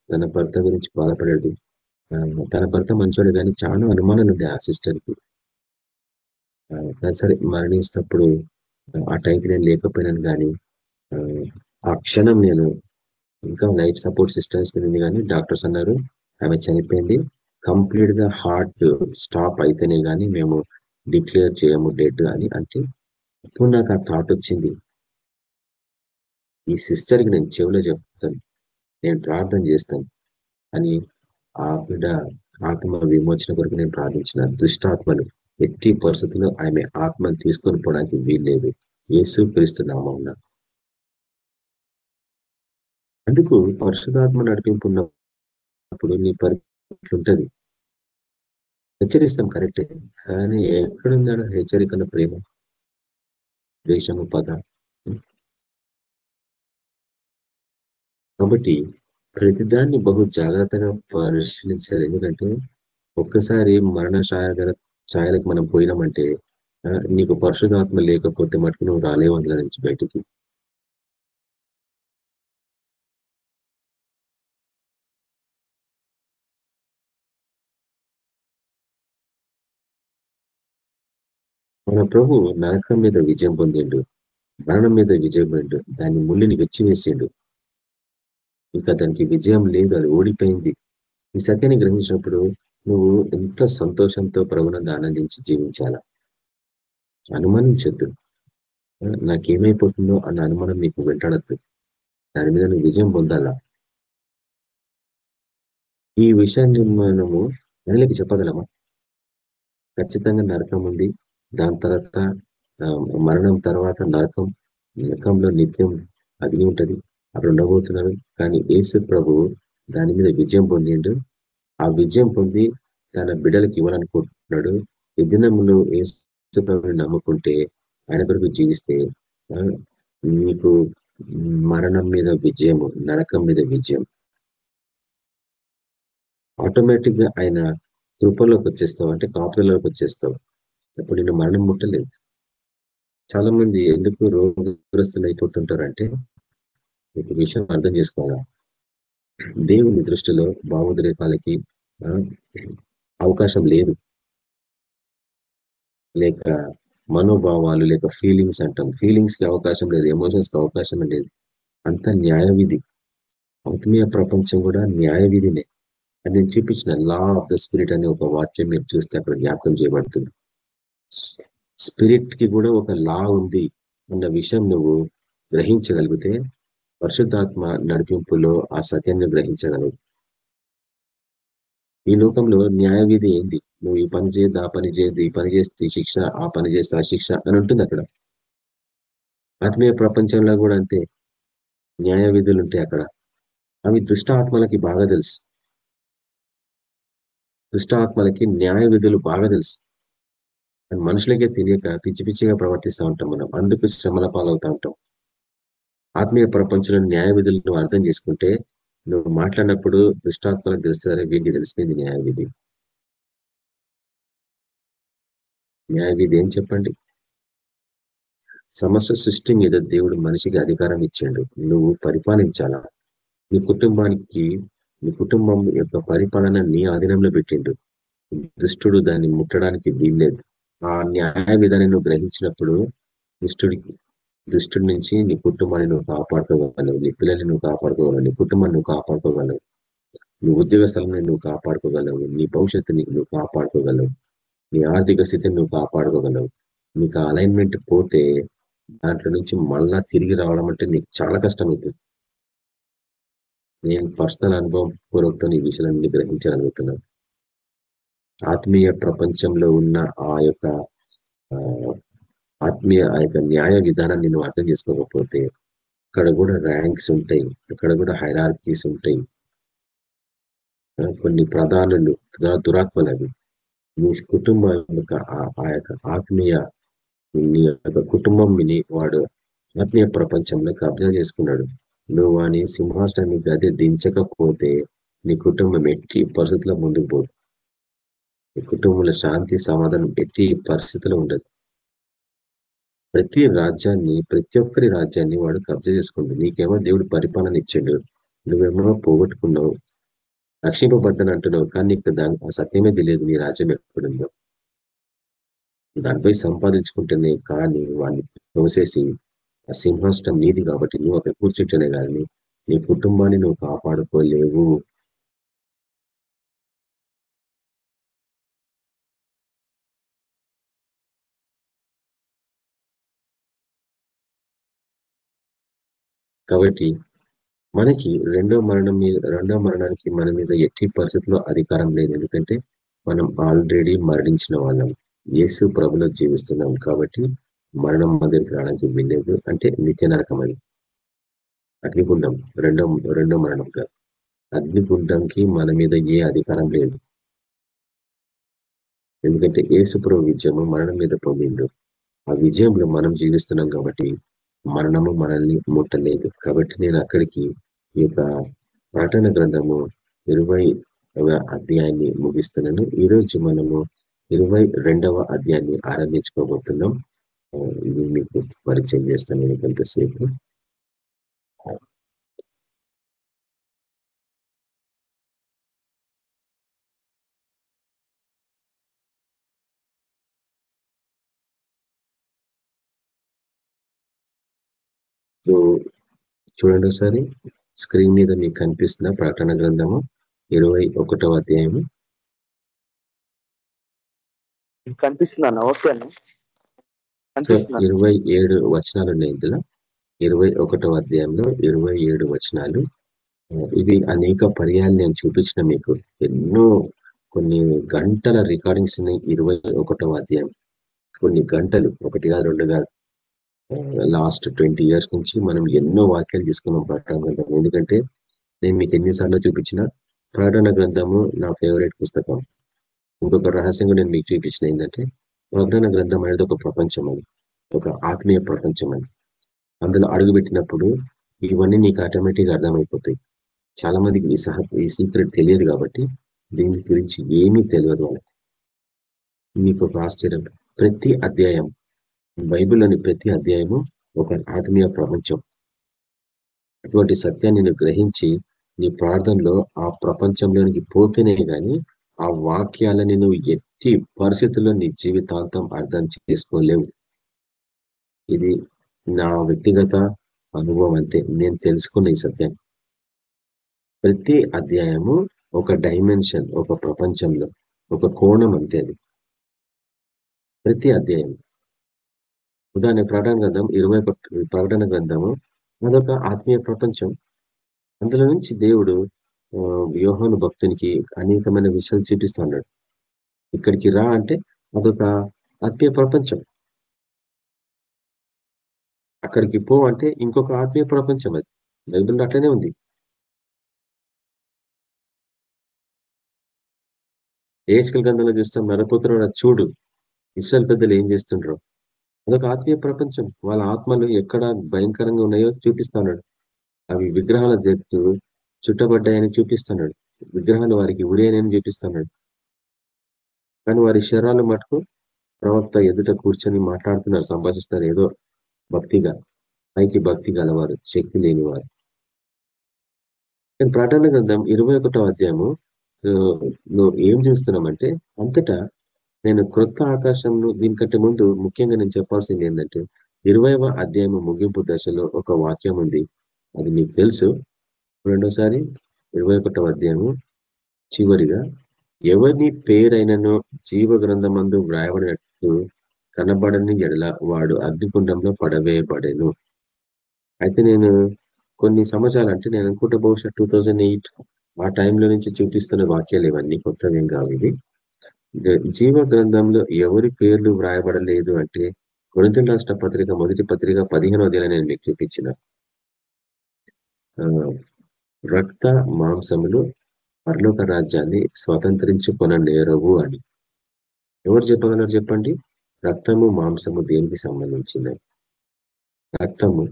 తన భర్త గురించి బాధపడాడు. తన భర్త మంచోడు కానీ చాలా అనుమానాలు ఉంది ఆ సిస్టర్కి సరే మరణిస్తప్పుడు ఆ టైంకి నేను లేకపోయినాను కానీ ఆ క్షణం నేను ఇంకా లైఫ్ సపోర్ట్ సిస్టమ్స్ మీద ఉంది కానీ డాక్టర్స్ అన్నారు ఆమె చనిపోయింది. కంప్లీట్గా హార్ట్ స్టాప్ అయితేనే కానీ మేము డిక్లేర్ చేయము డెడ్ అని అంటే ఇప్పుడు నాకు ఆ థాట్ వచ్చింది. ఈ సిస్టర్కి నేను చెవిలో చెప్తాను. నేను ప్రార్థన చేస్తాను. అని ఆ బిడ్డ ఆత్మ విమోచన కొరకు నేను ప్రార్థించిన. దుష్టాత్మలు ఎట్టి పరిస్థితుల్లో ఆమె ఆత్మను తీసుకొని పోవడానికి వీల్లేదు. యేసు క్రీస్తు నామం అందుకు పరిశుధాత్మ నడిపింపు ఉన్నప్పుడు నీ పరి ఉంటుంది హెచ్చరిస్తాం కరెక్టే. కానీ ఎక్కడున్నాడు హెచ్చరికల ప్రేమ. ద్వేషము పద కాబట్టి ప్రతిదాన్ని బహు జాగ్రత్తగా పరిశీలించాలి. ఎందుకంటే ఒక్కసారి మరణ ఛాయ ఛాయలకు మనం పోయినామంటే నీకు పరిశుధాత్మ లేకపోతే మటుకు నువ్వు రాలేవు అందులో నుంచి బయటికి. మన ప్రభు నరకం మీద విజయం పొందిండు మరణం మీద విజయం పొందిండు దాని ముళ్ళుని వెచ్చివేసిండు. ఇంకా దానికి విజయం లేదు అది ఓడిపోయింది. ఈ సత్యాన్ని గ్రహించినప్పుడు నువ్వు ఎంత సంతోషంతో ప్రభునంద ఆనందించి జీవించాలా? అనుమానించొద్దు. నాకేమైపోతుందో అన్న అనుమానం నీకు వెంటాడద్దు. దాని మీద నువ్వు విజయం పొందాలా? ఈ విషయాన్ని మనము నెలకి చెప్పగలమా? ఖచ్చితంగా నరకం ఉంది దాని తర్వాత మరణం తర్వాత నరకం నరకంలో నిత్యం అగ్ని ఉంటుంది అక్కడ ఉండబోతున్నారు కానీ యేసు ప్రభు దాని మీద విజయం పొందిండు. ఆ విజయం పొంది తన బిడ్డలకు ఇవ్వాలనుకుంటున్నాడు. ఈ దినములు యేసు ప్రభుని నమ్ముకుంటే ఆయన కొరకు జీవిస్తే మీకు మరణం మీద విజయము నరకం మీద విజయం. ఆటోమేటిక్గా ఆయన కృపలోకి వచ్చేస్తావు అంటే కాపులలోకి వచ్చేస్తావు. అప్పుడు నిన్ను మరణం ముట్టలేదు. చాలా మంది ఎందుకు రోగగ్రస్తులు అయిపోతుంటారంటే మీకు విషయం అర్థం చేసుకోవాలా? దేవుని దృష్టిలో భావోద్రేకాలకి అవకాశం లేదు. లేక మనోభావాలు లేక ఫీలింగ్స్ అంటాం. ఫీలింగ్స్కి అవకాశం లేదు ఎమోషన్స్కి అవకాశం లేదు. అంత న్యాయ విధి. ఆత్మీయ ప్రపంచం కూడా న్యాయ విధినే. అది నేను చూపించిన లా ఆఫ్ ద స్పిరిట్ అనే ఒక వాక్యం మీరు చూస్తే అక్కడ జ్ఞాపకం చేయబడుతుంది. స్పిరిట్కి కూడా ఒక లా ఉంది అన్న విషయం నువ్వు గ్రహించగలిగితే పరిశుద్ధాత్మ నడిపింపులో ఆ సత్యాన్ని గ్రహించగలవు. ఈ లోకంలో న్యాయ విధి ఏంటి? నువ్వు ఈ పని చేయద్దు ఆ పని చేయద్దు ఈ పని చేస్తే శిక్ష ఆ పని చేస్తే ఆ శిక్ష అని ఉంటుంది అక్కడ. ఆత్మీయ ప్రపంచంలో కూడా అంతే. న్యాయ విధులు ఉంటాయి అక్కడ. అవి దుష్ట ఆత్మలకి బాగా తెలుసు. దుష్ట ఆత్మలకి న్యాయ విధులు బాగా తెలుసు. మనుషులకే తెలియక పిచ్చి పిచ్చిగా ప్రవర్తిస్తూ ఉంటాం మనం. అందుకు శ్రమల పాలవుతా ఉంటాం. ఆత్మీయ ప్రపంచంలో న్యాయ విధులు నువ్వు అర్థం చేసుకుంటే నువ్వు మాట్లాడినప్పుడు దుష్టాత్మలకు తెలుస్తుందని వీడికి తెలిసింది న్యాయ విధి. న్యాయ విధి ఏం చెప్పండి? సమస్య సృష్టి మీద దేవుడు మనిషికి అధికారం ఇచ్చాడు. నువ్వు పరిపాలించాలా? నీ కుటుంబానికి నీ కుటుంబం యొక్క పరిపాలన నీ ఆధీనంలో పెట్టిండు. దుష్టుడు దాన్ని ముట్టడానికి వీల్లేదు. ఆ న్యాయ విధాన్ని నువ్వు గ్రహించినప్పుడు దుష్టుడికి దుష్టుడి నుంచి నీ కుటుంబాన్ని నువ్వు కాపాడుకోగలవు. నీ పిల్లల్ని నువ్వు కాపాడుకోగలవు. నీ కుటుంబాన్ని నువ్వు కాపాడుకోగలవు. నీ ఉద్యోగ స్థలాన్ని నువ్వు కాపాడుకోగలవు. నీ భవిష్యత్తుని నువ్వు కాపాడుకోగలవు. నీ ఆర్థిక స్థితిని నువ్వు కాపాడుకోగలవు. నీకు అలైన్మెంట్ పోతే దాంట్లో నుంచి మళ్ళా తిరిగి రావడం అంటే నీకు చాలా కష్టమవుతుంది నేను పర్సనల్ అనుభవం పూర్వకంతో ఈ విషయాలన్నీ గ్రహించగలుగుతున్నాను ఆత్మీయ ప్రపంచంలో ఉన్న ఆ యొక్క ఆత్మీయ ఆ యొక్క న్యాయ విధానాన్ని నువ్వు అర్థం చేసుకోకపోతే అక్కడ కూడా ర్యాంక్స్ ఉంటాయి అక్కడ కూడా హైరార్కీస్ ఉంటాయి. కొన్ని ప్రధానులు దురాత్మలు అవి. నీ కుటుంబం యొక్క ఆ యొక్క ఆత్మీయ నీ యొక్క కుటుంబం విని వాడు ఆత్మీయ ప్రపంచంలో కబ్జా చేసుకున్నాడు. నువ్వు అని సింహాసనాన్ని గది దించకపోతే నీ కుటుంబం ఎట్టి పరిస్థితుల్లో ముందుకు పోదు. కుటుంబంలో శాంతి సమాధానం ఎట్టి పరిస్థితిలో ఉండదు. ప్రతి రాజ్యాన్ని ప్రతి ఒక్కరి రాజ్యాన్ని వాడు కబ్జా చేసుకుంటాడు. నీకేమో దేవుడు పరిపాలన ఇచ్చాడు. నువ్వేమో పోగొట్టుకున్నావు రక్షింపబడ్డాను అంటున్నావు. కానీ నీకు దాని సత్యమే తెలియదు నీ రాజ్యం ఎక్కడుందో. దానిపై సంపాదించుకుంటేనే కానీ వాడిని తోసేసి ఆ సింహాష్టం నీది కాబట్టి నువ్వు అక్కడ కూర్చుంటేనే కానీ నీ కుటుంబాన్ని నువ్వు కాపాడుకోలేవు. కాబట్టి మనకి రెండో మరణం మీద రెండో మరణానికి మన మీద ఎట్టి పరిస్థితుల్లో అధికారం లేదు. ఎందుకంటే మనం ఆల్రెడీ మరణించిన వాళ్ళం. యేసు ప్రభులో జీవిస్తున్నాం కాబట్టి మరణం మన దగ్గరికి రావడానికి వీల్లేదు. అంటే నిత్య నరకం అది. అగ్నిగుండం రెండో రెండో మరణం కాదు అగ్నిగుండంకి మన మీద ఏ అధికారం లేదు. ఎందుకంటే ఏసుప్రభు విజయము మరణం మీద పొందిండు. ఆ విజయంలో మనం జీవిస్తున్నాం కాబట్టి మరణము మనల్ని ముట్టలేదు. కాబట్టి నేను అక్కడికి ఈ యొక్క ప్రకటన గ్రంథము ఇరవై అధ్యాయాన్ని ముగిస్తున్నాను. ఈరోజు మనము ఇరవై రెండవ అధ్యాయాన్ని ఆరంభించుకోబోతున్నాం. ఇది మీకు పరిచయం చేస్తాను నేను కొంతసేపు సో చూడండి ఒకసారి. స్క్రీన్ మీద మీకు కనిపిస్తున్న ప్రకటన గ్రంథము ఇరవై ఒకటవ అధ్యాయము. కనిపిస్తున్నాను ఓకే ఇరవై ఏడు వచనాలు ఉన్నాయి ఇందులో. ఇరవై ఒకటవ అధ్యాయంలో ఇరవై ఏడు వచనాలు. ఇవి అనేక పర్యాలు నేను చూపించిన మీకు. ఎన్నో కొన్ని గంటల రికార్డింగ్స్ ఉన్నాయి ఇరవై ఒకటవ అధ్యాయం. కొన్ని గంటలు ఒకటి కాదు రెండు కాదు. లాస్ట్ ట్వంటీ ఇయర్స్ నుంచి మనం ఎన్నో వాక్యాలు తీసుకున్నాం ప్రకటన గ్రంథం. ఎందుకంటే నేను మీకు ఎన్నిసార్లు చూపించిన ప్రకటన గ్రంథము నా ఫేవరెట్ పుస్తకం. ఇంకొక రహస్యంగా నేను మీకు చూపించిన ఏంటంటే ప్రకటన గ్రంథం అనేది ఒక ప్రపంచం అది. ఒక ఆత్మీయ ప్రపంచం అది. అందులో అడుగుపెట్టినప్పుడు ఇవన్నీ నీకు ఆటోమేటిక్గా అర్థమైపోతాయి. చాలా మందికి ఈ సహ ఈ సీక్రెట్ తెలియదు కాబట్టి దీని గురించి ఏమీ తెలియదు వాళ్ళకి. మీకు ఒక ఆశ్చర్యం. ప్రతి అధ్యాయం బైబిల్లోని ప్రతి అధ్యాయము ఒక ఆత్మీయ ప్రపంచం. అటువంటి సత్యాన్ని నేను గ్రహించి నీ ప్రార్థనలో ఆ ప్రపంచంలోనికి పోతేనే కానీ ఆ వాక్యాలని నువ్వు ఎట్టి పరిస్థితుల్లో నీ జీవితాంతం అర్థం చేసుకోలేవు. ఇది నా వ్యక్తిగత అనుభవం అంతే. నేను తెలుసుకున్న ఈ సత్యం. ప్రతి అధ్యాయము ఒక డైమెన్షన్ ఒక ప్రపంచంలో ఒక కోణం అంతే అది. ప్రతి అధ్యాయం ఉదాహరణ ప్రకటన గ్రంథం ఇరవై ప్రకటన గ్రంథము. అదొక ఆత్మీయ ప్రపంచం. అందులో నుంచి దేవుడు వ్యూహాను భక్తునికి అనేకమైన విషయాలు చూపిస్తున్నాడు ఇక్కడికి రా అంటే అదొక ఆత్మీయ ప్రపంచం. అక్కడికి పో అంటే ఇంకొక ఆత్మీయ ప్రపంచం అది. బైబిల్ అట్లనే ఉంది. ఏజ్కల్ గ్రంథంలో చూస్తాం నరపుత్రుడు చూడు. ఇసల్ పెద్దలు ఏం చేస్తుండ్రో. అదొక ఆత్మీయ ప్రపంచం. వాళ్ళ ఆత్మలు ఎక్కడ భయంకరంగా ఉన్నాయో చూపిస్తున్నాడు అవి విగ్రహాల దగ్గర చుట్టబడ్డాయని చూపిస్తున్నాడు విగ్రహాలు వారికి ఉరేనని చూపిస్తున్నాడు కానీ వారి శరాలు మటుకు ప్రవక్త ఎదుట కూర్చొని మాట్లాడుతున్నారు సంభాషిస్తున్నారు. ఏదో భక్తిగా పైకి భక్తి గలవారు శక్తి లేనివారు. ప్రకటన గ్రంథం ఇరవై ఒకటో అధ్యాయము లో ఏం చూస్తున్నామంటే అంతటా నేను క్రొత్త ఆకాశంను దీనికంటే ముందు ముఖ్యంగా నేను చెప్పాల్సింది ఏంటంటే ఇరవైవ అధ్యాయం ముగింపు దశలో ఒక వాక్యం ఉంది. అది మీకు తెలుసు. రెండోసారి ఇరవై ఒకటవ అధ్యాయము చివరిగా ఎవరిని పేరైనను జీవ గ్రంథమందు వ్రాయబడినట్టు కనబడని ఎడల వాడు అగ్నికుండంలో పడవేయబడేను. అయితే నేను కొన్ని సంవత్సరాలు అంటే నేను అనుకుంటే బహుశా టూ ఆ టైంలో నుంచి చూపిస్తున్న వాక్యాలు ఇవన్నీ కొత్తవేం కావు ఇవి. జీవ గ్రంథంలో ఎవరి పేర్లు వ్రాయబడలేదు అంటే కొరింతల రాష్ట్ర పత్రిక మొదటి పత్రిక పదిహేనో దిన నేను మీకు చూపించిన. రక్త మాంసములు పరలోక రాజ్యాన్ని స్వతంత్రించుకొనలేరవు అని. ఎవరు చెప్పగలరు చెప్పండి? రక్తము మాంసము దేనికి సంబంధించింది? రక్తము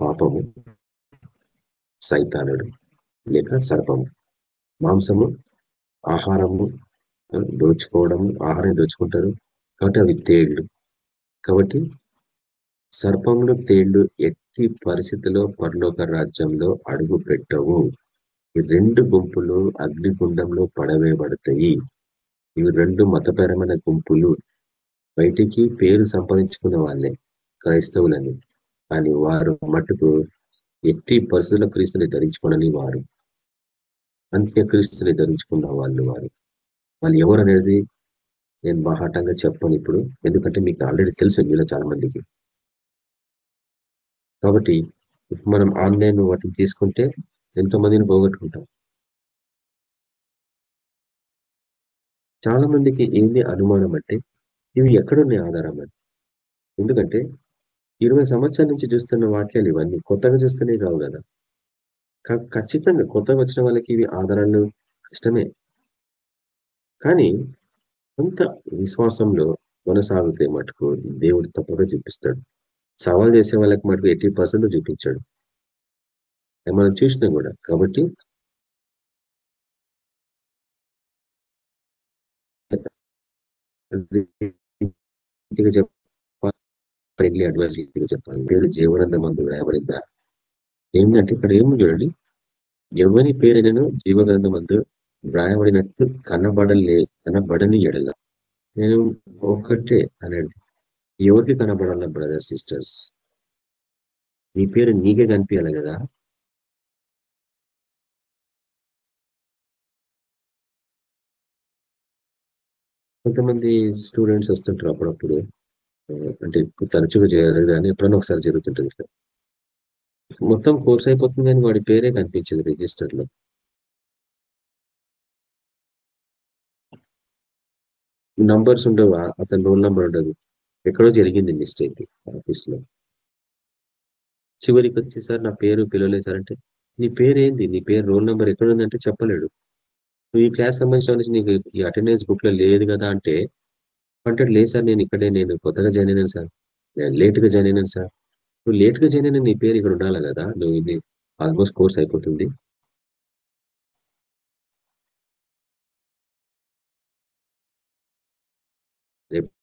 పాపము సైతానుడు లేక సర్పము. మాంసము ఆహారము దోచుకోవడం ఆహారం దోచుకుంటారు. కాబట్టి అవి తేళ్ళు. కాబట్టి సర్పములు తేళ్ళు ఎట్టి పరిస్థితిలో పరలోక రాజ్యంలో అడుగు పెట్టవు. ఈ రెండు గుంపులు అగ్నిగుండంలో పడవేయబడతాయి. ఇవి రెండు మతపరమైన గుంపులు. బయటికి పేరు సంపాదించుకున్న వాళ్ళే క్రైస్తవులని. కానీ వారు మట్టుకు ఎట్టి పరిస్థితుల్లో క్రీస్తుని ధరించుకోనని వారు. అంత్యక్రీస్తుని ధరించుకున్న వాళ్ళు వారు. వాళ్ళు ఎవరు అనేది నేను బాహాటంగా చెప్పను ఇప్పుడు. ఎందుకంటే మీకు ఆల్రెడీ తెలుసు మీలో చాలా మందికి కాబట్టి మనం ఆన్లైన్ వాటిని తీసుకుంటే ఎంతో మందిని పోగొట్టుకుంటాం. చాలా మందికి ఏంది అనుమానం అంటే ఇవి ఎక్కడున్నాయి ఆధారం అని. ఎందుకంటే ఇరవై సంవత్సరాల నుంచి చూస్తున్న వాక్యాలు ఇవన్నీ కొత్తగా చూస్తూనే కావు కదా. ఖచ్చితంగా కొత్తగా వచ్చిన వాళ్ళకి ఇవి ఆధారాలు కష్టమే. కానీ అంత విశ్వాసంలో కొనసాగితే మటుకు దేవుడు తప్పక చూపిస్తాడు. సవాల్ చేసే వాళ్ళకి మటుకు ఎయిటీ పర్సెంట్ చూపించాడు. మనం చూసినాం కూడా కాబట్టి చెప్పాలి. ఫ్రెండ్లీ అడ్వైస్ రీతిగా చెప్పాలి. పేరు జీవనంద మందు రాయబడిందా ఏంటంటే ఇక్కడ ఏమి చూడండి? ఎవరి పేరైనా జీవగ్రంథం మందు వ్రాయబడినట్టు కనబడలే కనబడని ఎడల. నేను ఒకటే అనేది. ఎవరికి కనబడాల బ్రదర్ సిస్టర్స్? నీ పేరు నీకే కనిపించాలి కదా? కొంతమంది స్టూడెంట్స్ వస్తుంటారు అప్పుడప్పుడు. అంటే తరచుగా చేయరు కానీ ఎప్పుడైనా ఒకసారి జరుగుతుంటుంది. మొత్తం కోర్స్ అయిపోతుంది కానీ వాడి పేరే కనిపించదు రిజిస్టర్ నంబర్స్ ఉండవు అతని రోల్ నంబర్ ఉండదు. ఎక్కడో జరిగింది మిస్టేక్ ఆఫీస్లో చివరికి వచ్చి సార్ నా పేరు పిలవలేదు సార్ అంటే నీ పేరు ఏంది నీ పేరు రోల్ నెంబర్ ఎక్కడ ఉందంటే చెప్పలేడు. నువ్వు ఈ క్లాస్ సంబంధించిన నీకు ఈ అటెండెన్స్ బుక్లో లేదు కదా అంటే అంటే లేదు సార్ నేను ఇక్కడే నేను కొత్తగా జాయిన్ అయినాను సార్. నేను లేట్గా జాయిన్ అయినాను సార్. నువ్వు లేట్గా జాయిన్ అయినా నీ పేరు ఇక్కడ ఉండాలి కదా. నువ్వు ఇది ఆల్మోస్ట్ కోర్స్ అయిపోతుంది.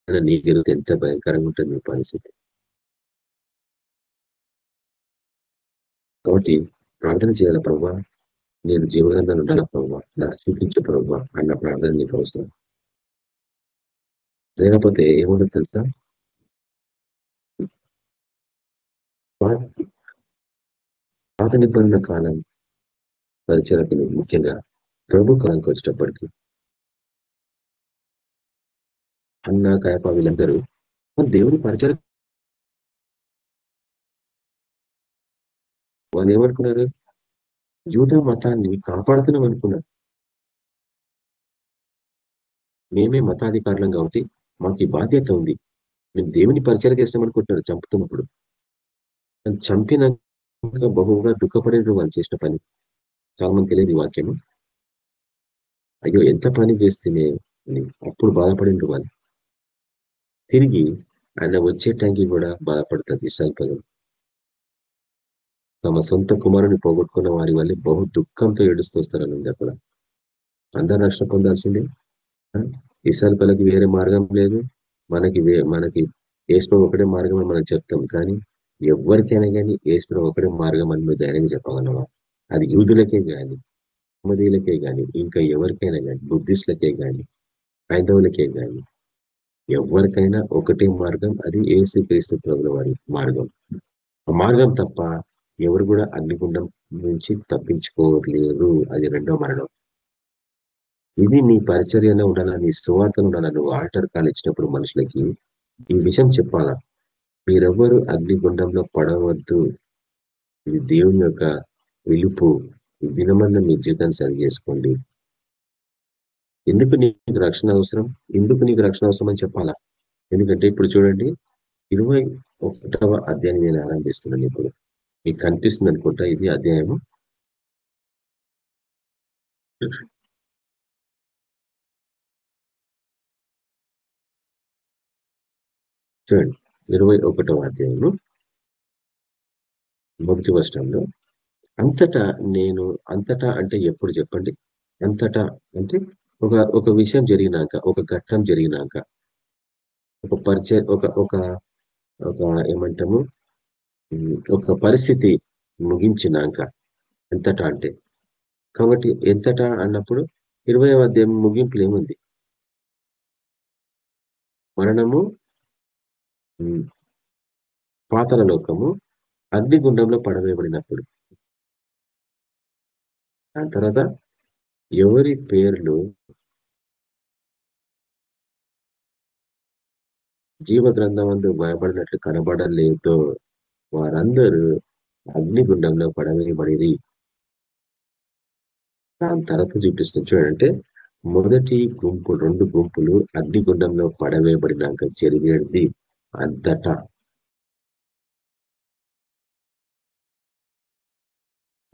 నీ గురించి ఎంత భయంకరంగా ఉంటుంది నీ పరిస్థితి. కాబట్టి ప్రార్థన చేయాలి ప్రభా? నేను జీవనంగా ఉండాలి ప్రభావ నాకు చూపించే ప్రభావ అన్న ప్రార్థన నీకు అవసరం లేకపోతే ఏముండదు తెలుసా? పాత నిబంధన కాలం పరిచయకు ముఖ్యంగా ప్రభు కాలంకి వచ్చేటప్పటికి అన్న కాయప వీళ్ళందరూ మరి దేవుని పరిచయ వాళ్ళు ఏమనుకున్నారు? యూద మతాన్ని కాపాడుతున్నాం అనుకున్నారు. మేమే మతాధికారులం కాబట్టి మాకు ఈ బాధ్యత ఉంది. మేము దేవుని పరిచయం చేస్తాం అనుకుంటున్నారు చంపుతున్నప్పుడు. చంపిన చంపినాక బహుగా దుఃఖపడిన వాళ్ళు చేసిన పని. చాలా మంది తెలియదు ఈ వాక్యము. అయ్యో ఎంత పని చేస్తేనే అని అప్పుడు బాధపడిండు వాళ్ళు. తిరిగి ఆయన వచ్చే టైంకి కూడా బాధపడుతుంది ఇసాల్పదం తమ సొంత కుమారుని పోగొట్టుకున్న వారి వల్ల బహు దుఃఖంతో ఏడుస్తూ వస్తారని అక్కడ అందరు రక్షణ పొందాల్సిందే. ఇసాల్పలకి వేరే మార్గం లేదు. మనకి వే మనకి ఏసుప్రభు ఒకటే మార్గం అని మనం చెప్తాం. కానీ ఎవరికైనా కానీ ఏసుప్రభు ఒకటే మార్గం అని మీరు ధైర్యంగా చెప్పగలవా అది యూదులకే కానీ మదీలకే కానీ ఇంకా ఎవరికైనా కానీ బుద్ధిస్టులకే కానీ హైందవులకే కానీ ఎవరికైనా ఒకటే మార్గం అది ఏసు క్రీస్తు ప్రభుల వారి మార్గం. ఆ మార్గం తప్ప ఎవరు కూడా అగ్నిగుండం నుంచి తప్పించుకోలేరు అది రెండో మరణం. ఇది నీ పరిచర్యలో ఉండాలా? నీ సువార్తలు ఉండాలా? నువ్వు ఆల్టర్ కాల్ ఇచ్చినప్పుడు మనుషులకి ఈ విషయం చెప్పాలా? మీరెవ్వరు అగ్నిగుండంలో పడవద్దు. ఇది దేవుని యొక్క పిలుపు దినమన్న మీ జీవితాన్ని సరి చేసుకోండి. ఎందుకు నీకు రక్షణ అవసరం? ఎందుకు నీకు రక్షణ అవసరం అని చెప్పాలా? ఎందుకంటే ఇప్పుడు చూడండి ఇరవై ఒకటవ అధ్యాయం నేను ఆరంభిస్తున్నాను ఇప్పుడు. మీకు కనిపిస్తుంది అనుకుంటా ఇది అధ్యాయము. చూడండి ఇరవై ఒకటవ అధ్యాయము మొదటి వర్షంలో అంతటా నేను అంతటా అంటే ఎప్పుడు చెప్పండి? అంతటా అంటే ఒక ఒక విషయం జరిగినాక ఒక ఘట్టం జరిగినాక ఒక పరిచయ ఒక ఒక ఒక ఏమంటాము ఒక పరిస్థితి ముగించినాక ఎంతటా అంటే కాబట్టి ఎంతటా అన్నప్పుడు ఇరవై అధ్యాయం ముగింపులు ఏముంది? మరణము పాతల లోకము అగ్నిగుండంలో పడవేయబడినప్పుడు. దాని తర్వాత ఎవరి పేర్లు జీవ గ్రంథం అందు భయపడినట్లు కనబడలేదో వారందరూ అగ్నిగుండంలో పడవేయబడిరి. దాని తర్వాత చూపిస్తుంది చూడంటే మొదటి గుంపు రెండు గుంపులు అగ్నిగుండంలో పడవేయబడినాక జరిగేది అంతటా.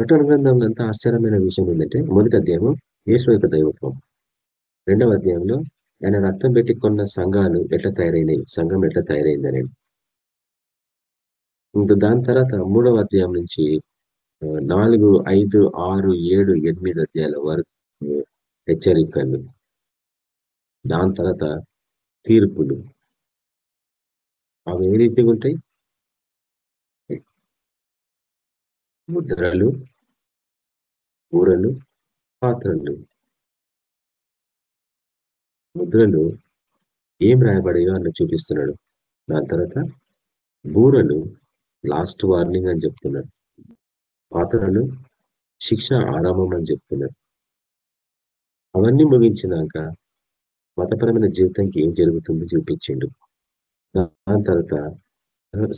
ప్రకటన గ్రంథంలో ఎంత ఆశ్చర్యమైన విషయం ఏంటంటే మొదటి అధ్యాయం యేసు యొక్క దైవత్వం. రెండవ అధ్యాయంలో ఆయన రక్తం పెట్టి కొన్న సంఘాలు ఎట్లా తయారైనాయి? సంఘం ఎట్లా తయారైంది? అనేది ఇంకా దాని తర్వాత మూడవ అధ్యాయం నుంచి నాలుగు ఐదు ఆరు ఏడు ఎనిమిది అధ్యాయాల వరకు హెచ్చరికలు. దాని తర్వాత తీర్పులు. అవి ఏ రీతిగా ఉంటాయి? ముద్రలు బూరలు పాత్రలు. ముద్రలు ఏం రాయబడేవో అని చూపిస్తున్నాడు. దాని తర్వాత బూరలు లాస్ట్ వార్నింగ్ అని చెప్తున్నారు పాత్రలు శిక్ష ఆరంభం అని చెప్తున్నారు అవన్నీ ముగించినాక మతపరమైన జీవితానికి ఏం జరుగుతుందో చూపించిండు. దాని తర్వాత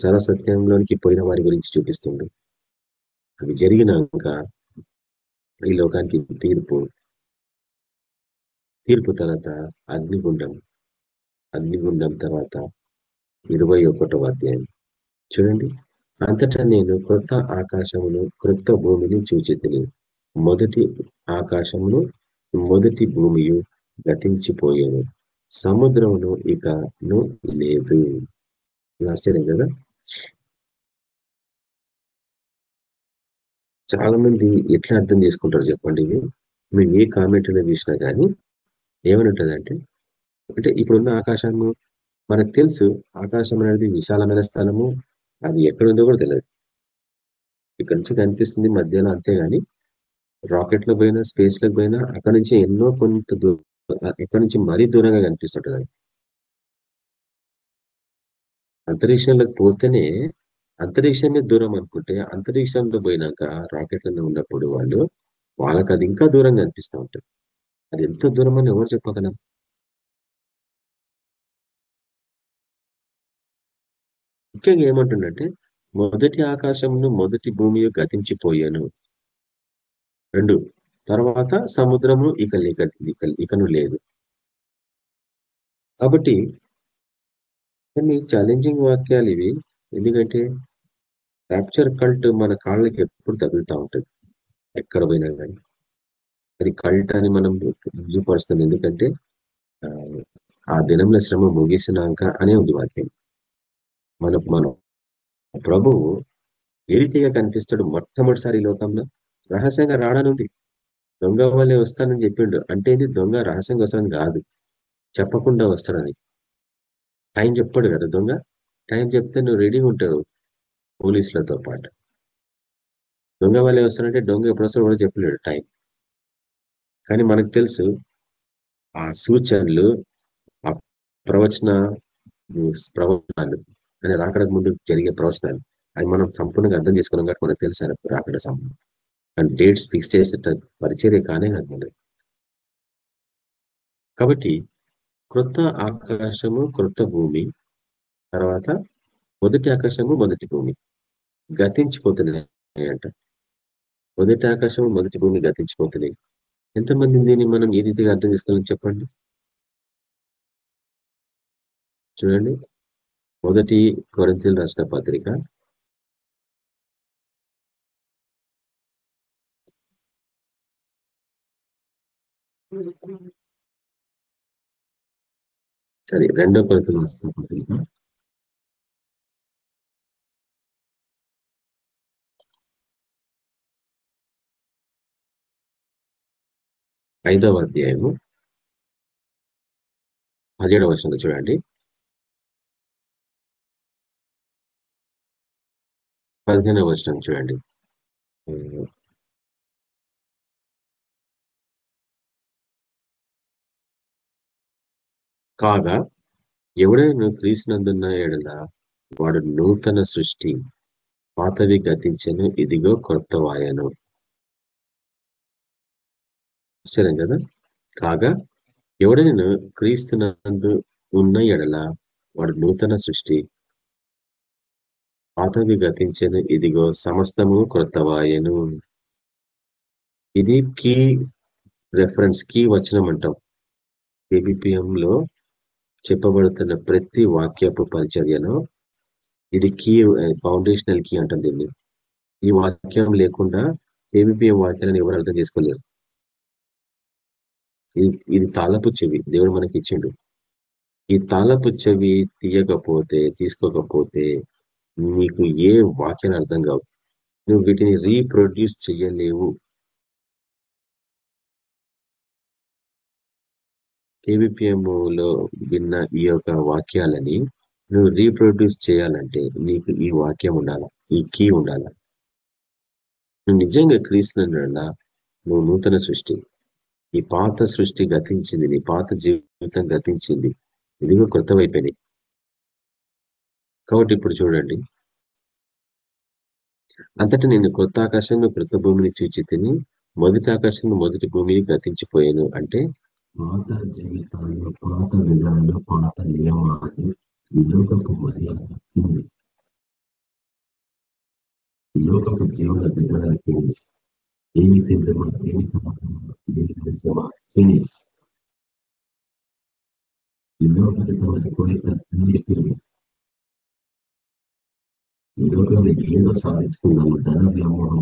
సర్వసత్యంలోనికి పోయిన వారి గురించి చూపిస్తుండు. అవి జరిగినాక ఈ లోకానికి తీర్పు తీర్పు తర్వాత అగ్నిగుండం అగ్నిగుండం తర్వాత ఇరవై ఒకటవ అధ్యాయం. చూడండి అంతటా నేను కొత్త ఆకాశమును క్రొత్త భూమిని చూచితిని. మొదటి ఆకాశమును మొదటి భూమియు గతించిపోయాను. సముద్రమును ఇకను లేదు. ఆశ్చర్యం కదా? చాలా మంది ఎట్లా అర్థం చేసుకుంటారు చెప్పండి మేము ఏ కామెంట్లో చూసినా కానీ ఏమని ఉంటుందంటే అంటే ఇప్పుడున్న ఆకాశము మనకు తెలుసు ఆకాశం అనేది విశాలమైన స్థలము అది ఎక్కడుందో కూడా తెలియదు ఇక్కడ నుంచి కనిపిస్తుంది మధ్యలో అంతేగాని రాకెట్లో పోయినా స్పేస్లో పోయినా అక్కడ నుంచి ఎన్నో కొంత దూరం ఇక్కడ నుంచి మరీ దూరంగా కనిపిస్తుంటుంది. అంతరిక్షంలోకి పోతేనే అంతరిక్షాన్ని దూరం అనుకుంటే అంతరిక్షంలో పోయినాక రాకెట్లలో ఉన్నప్పుడు వాళ్ళు వాళ్ళకి అది ఇంకా దూరంగా అనిపిస్తూ ఉంటుంది. అది ఎంత దూరం అని ఎవరు చెప్పగలం ముఖ్యంగా ఏమంటుండంటే మొదటి ఆకాశమును మొదటి భూమి గతించిపోయాను. రెండు తర్వాత సముద్రము ఇక ఇక ఇకను లేదు. కాబట్టి కొన్ని ఛాలెంజింగ్ వాక్యాలు ఇవి. ఎందుకంటే ర్యాప్చర్ కల్ట్ మన కాళ్ళకి ఎప్పుడు తగులుతూ ఉంటుంది. ఎక్కడ పోయినా కానీ అది కల్ట్ అని మనం రుజుపరుస్తాం ఎందుకంటే ఆ దినంలో శ్రమ ముగిసినాక అనే ఉంది వాక్యం. మన మనం ప్రభువు ఏ రీతిగా కనిపిస్తాడు మొట్టమొదటిసారి ఈ లోకంలో. రహస్యంగా రాడానుంది దొంగ వల్లే వస్తానని చెప్పిండు. అంటే ఇది దొంగ రహస్యంగా వస్తానని కాదు. చెప్పకుండా వస్తాడని. టైం చెప్పాడు కదా దొంగ? టైం చెప్తే నువ్వు రెడీగా ఉంటావు పోలీసులతో పాటు. దొంగ వల్లే వస్తానంటే దొంగ ఎప్పుడు వస్తాడో కూడా చెప్పలేడు టైం. కానీ మనకు తెలుసు ఆ సూచనలు ఆ ప్రవచన ప్రవచనాలు అని రాకడానికి ముందు జరిగే ప్రవచనాలు అవి మనం సంపూర్ణంగా అర్థం చేసుకున్నాం కాబట్టి మనకు తెలుసు రాకడ సంపూర్ణ కానీ డేట్స్ ఫిక్స్ చేసే పరిచర్య కానే కాదు కాబట్టి క్రొత్త ఆకాశము క్రొత్త భూమి తర్వాత మొదటి ఆకాశము మొదటి భూమి. గతించిపోతున్నాయి అంట. మొదటి ఆకాశము మొదటి భూమి గతించిపోతున్నాయి ఎంతమంది దీన్ని మనం ఏ రీతిగా అర్థం చేసుకోవాలని చెప్పండి? చూడండి. మొదటి కొరంతీలు రాసిన పత్రిక. సరే రెండో కొరంతీలు రాసిన పత్రిక. ఐదవ అధ్యాయము పదిహేడవ వర్షంలో చూడండి. పదిహేనవ వర్షం చూడండి. కాగా ఎవడైనా క్రీస్తునందున్న ఎడల వాడు నూతన సృష్టి పాతవి గతించను ఇదిగో కొత్త వాయను. ఆశ్చర్యం కదా? కాగా ఎవడైనా క్రీస్తునందు ఉన్న ఎడల వాడు నూతన సృష్టి. పాతవి గతించను ఇదిగో సమస్తము క్రొత్తవాయను. ఇది కీ రెఫరెన్స్ కీ వచనం అంటాం. లో చెప్పబడుతున్న ప్రతి వాక్యపు పరిచర్యలో ఇది కీ ఫౌండేషనల్ కీ అంటాం దీన్ని. ఈ వాక్యం లేకుండా ఏబిపిఎం వాక్యాలను ఎవరు అర్థం చేసుకోలేరు. ఇది ఇది తాళపు చెవి. దేవుడు మనకి ఇచ్చిండు ఈ తాళపు చెవి తీయకపోతే తీసుకోకపోతే నీకు ఏ వాక్యాలు అర్థం కావు. నువ్వు వీటిని రీప్రొడ్యూస్ చెయ్యలేవు. లో విన్న ఈ యొక్క వాక్యాలని నువ్వు రీప్రొడ్యూస్ చేయాలంటే నీకు ఈ వాక్యం ఉండాల? ఈ కీ ఉండాల? నువ్వు నిజంగా క్రీస్తున్నా నువ్వు నూతన సృష్టి. ఈ పాత సృష్టి గతించింది నీ పాత జీవితం గతించింది. ఇదిగో కొత్తవైపోయినాయి కాబట్టి ఇప్పుడు చూడండి. అంతటా నేను కొత్త ఆకాశంలో కృత భూమిని చూచి తిని మొదటి ఆకాశంలో మొదటి భూమిని గతించిపోయాను అంటే పాత జీవితాల్లో పాత విధానంలో పాత నియమాలు లోకపు మర్యాద లోకపు జీవన విధానానికి ఏమి తిందమా ఏమి తమకమా ఏమి కలిసమా ఫినిష్ ఈ లోకపు కోరిక అన్ని ఫినిష్ ఈ లోకంలో ఏదో సాధించుకున్నాము ధన వ్యామోహం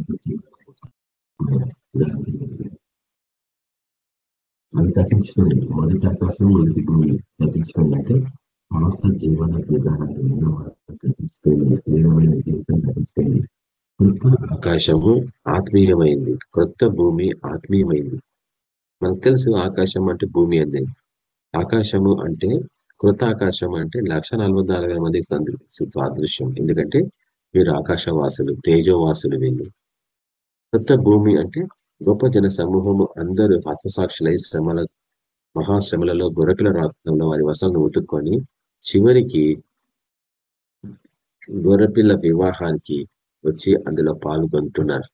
అవి గతించుకోండి మొదటి ఆకాశం మొదటి భూమి గతించుకోండి అంటే పాత జీవన విధానాలు గతించుకోండి ప్రియమైన జీవితం గతించుకోండి ఆకాశము ఆత్మీయమైంది. కొత్త భూమి ఆత్మీయమైంది. మనకు తెలుసు ఆకాశం అంటే భూమి అంది ఆకాశము అంటే కృత ఆకాశం అంటే లక్ష నలభై నాలుగు వేల మంది సాదృశ్యం. ఎందుకంటే వీరు ఆకాశవాసులు తేజోవాసులు వీళ్ళు. కొత్త భూమి అంటే గొప్ప జన సమూహము. అందరూ హతసాక్షులై శ్రమల మహాశ్రమలలో గొరపిల రాత్రంలో వారి వసలను ఉతుక్కొని చివరికి గొర్రెపిల్ల వివాహానికి వచ్చి అందులో పాల్గొంటున్నారు.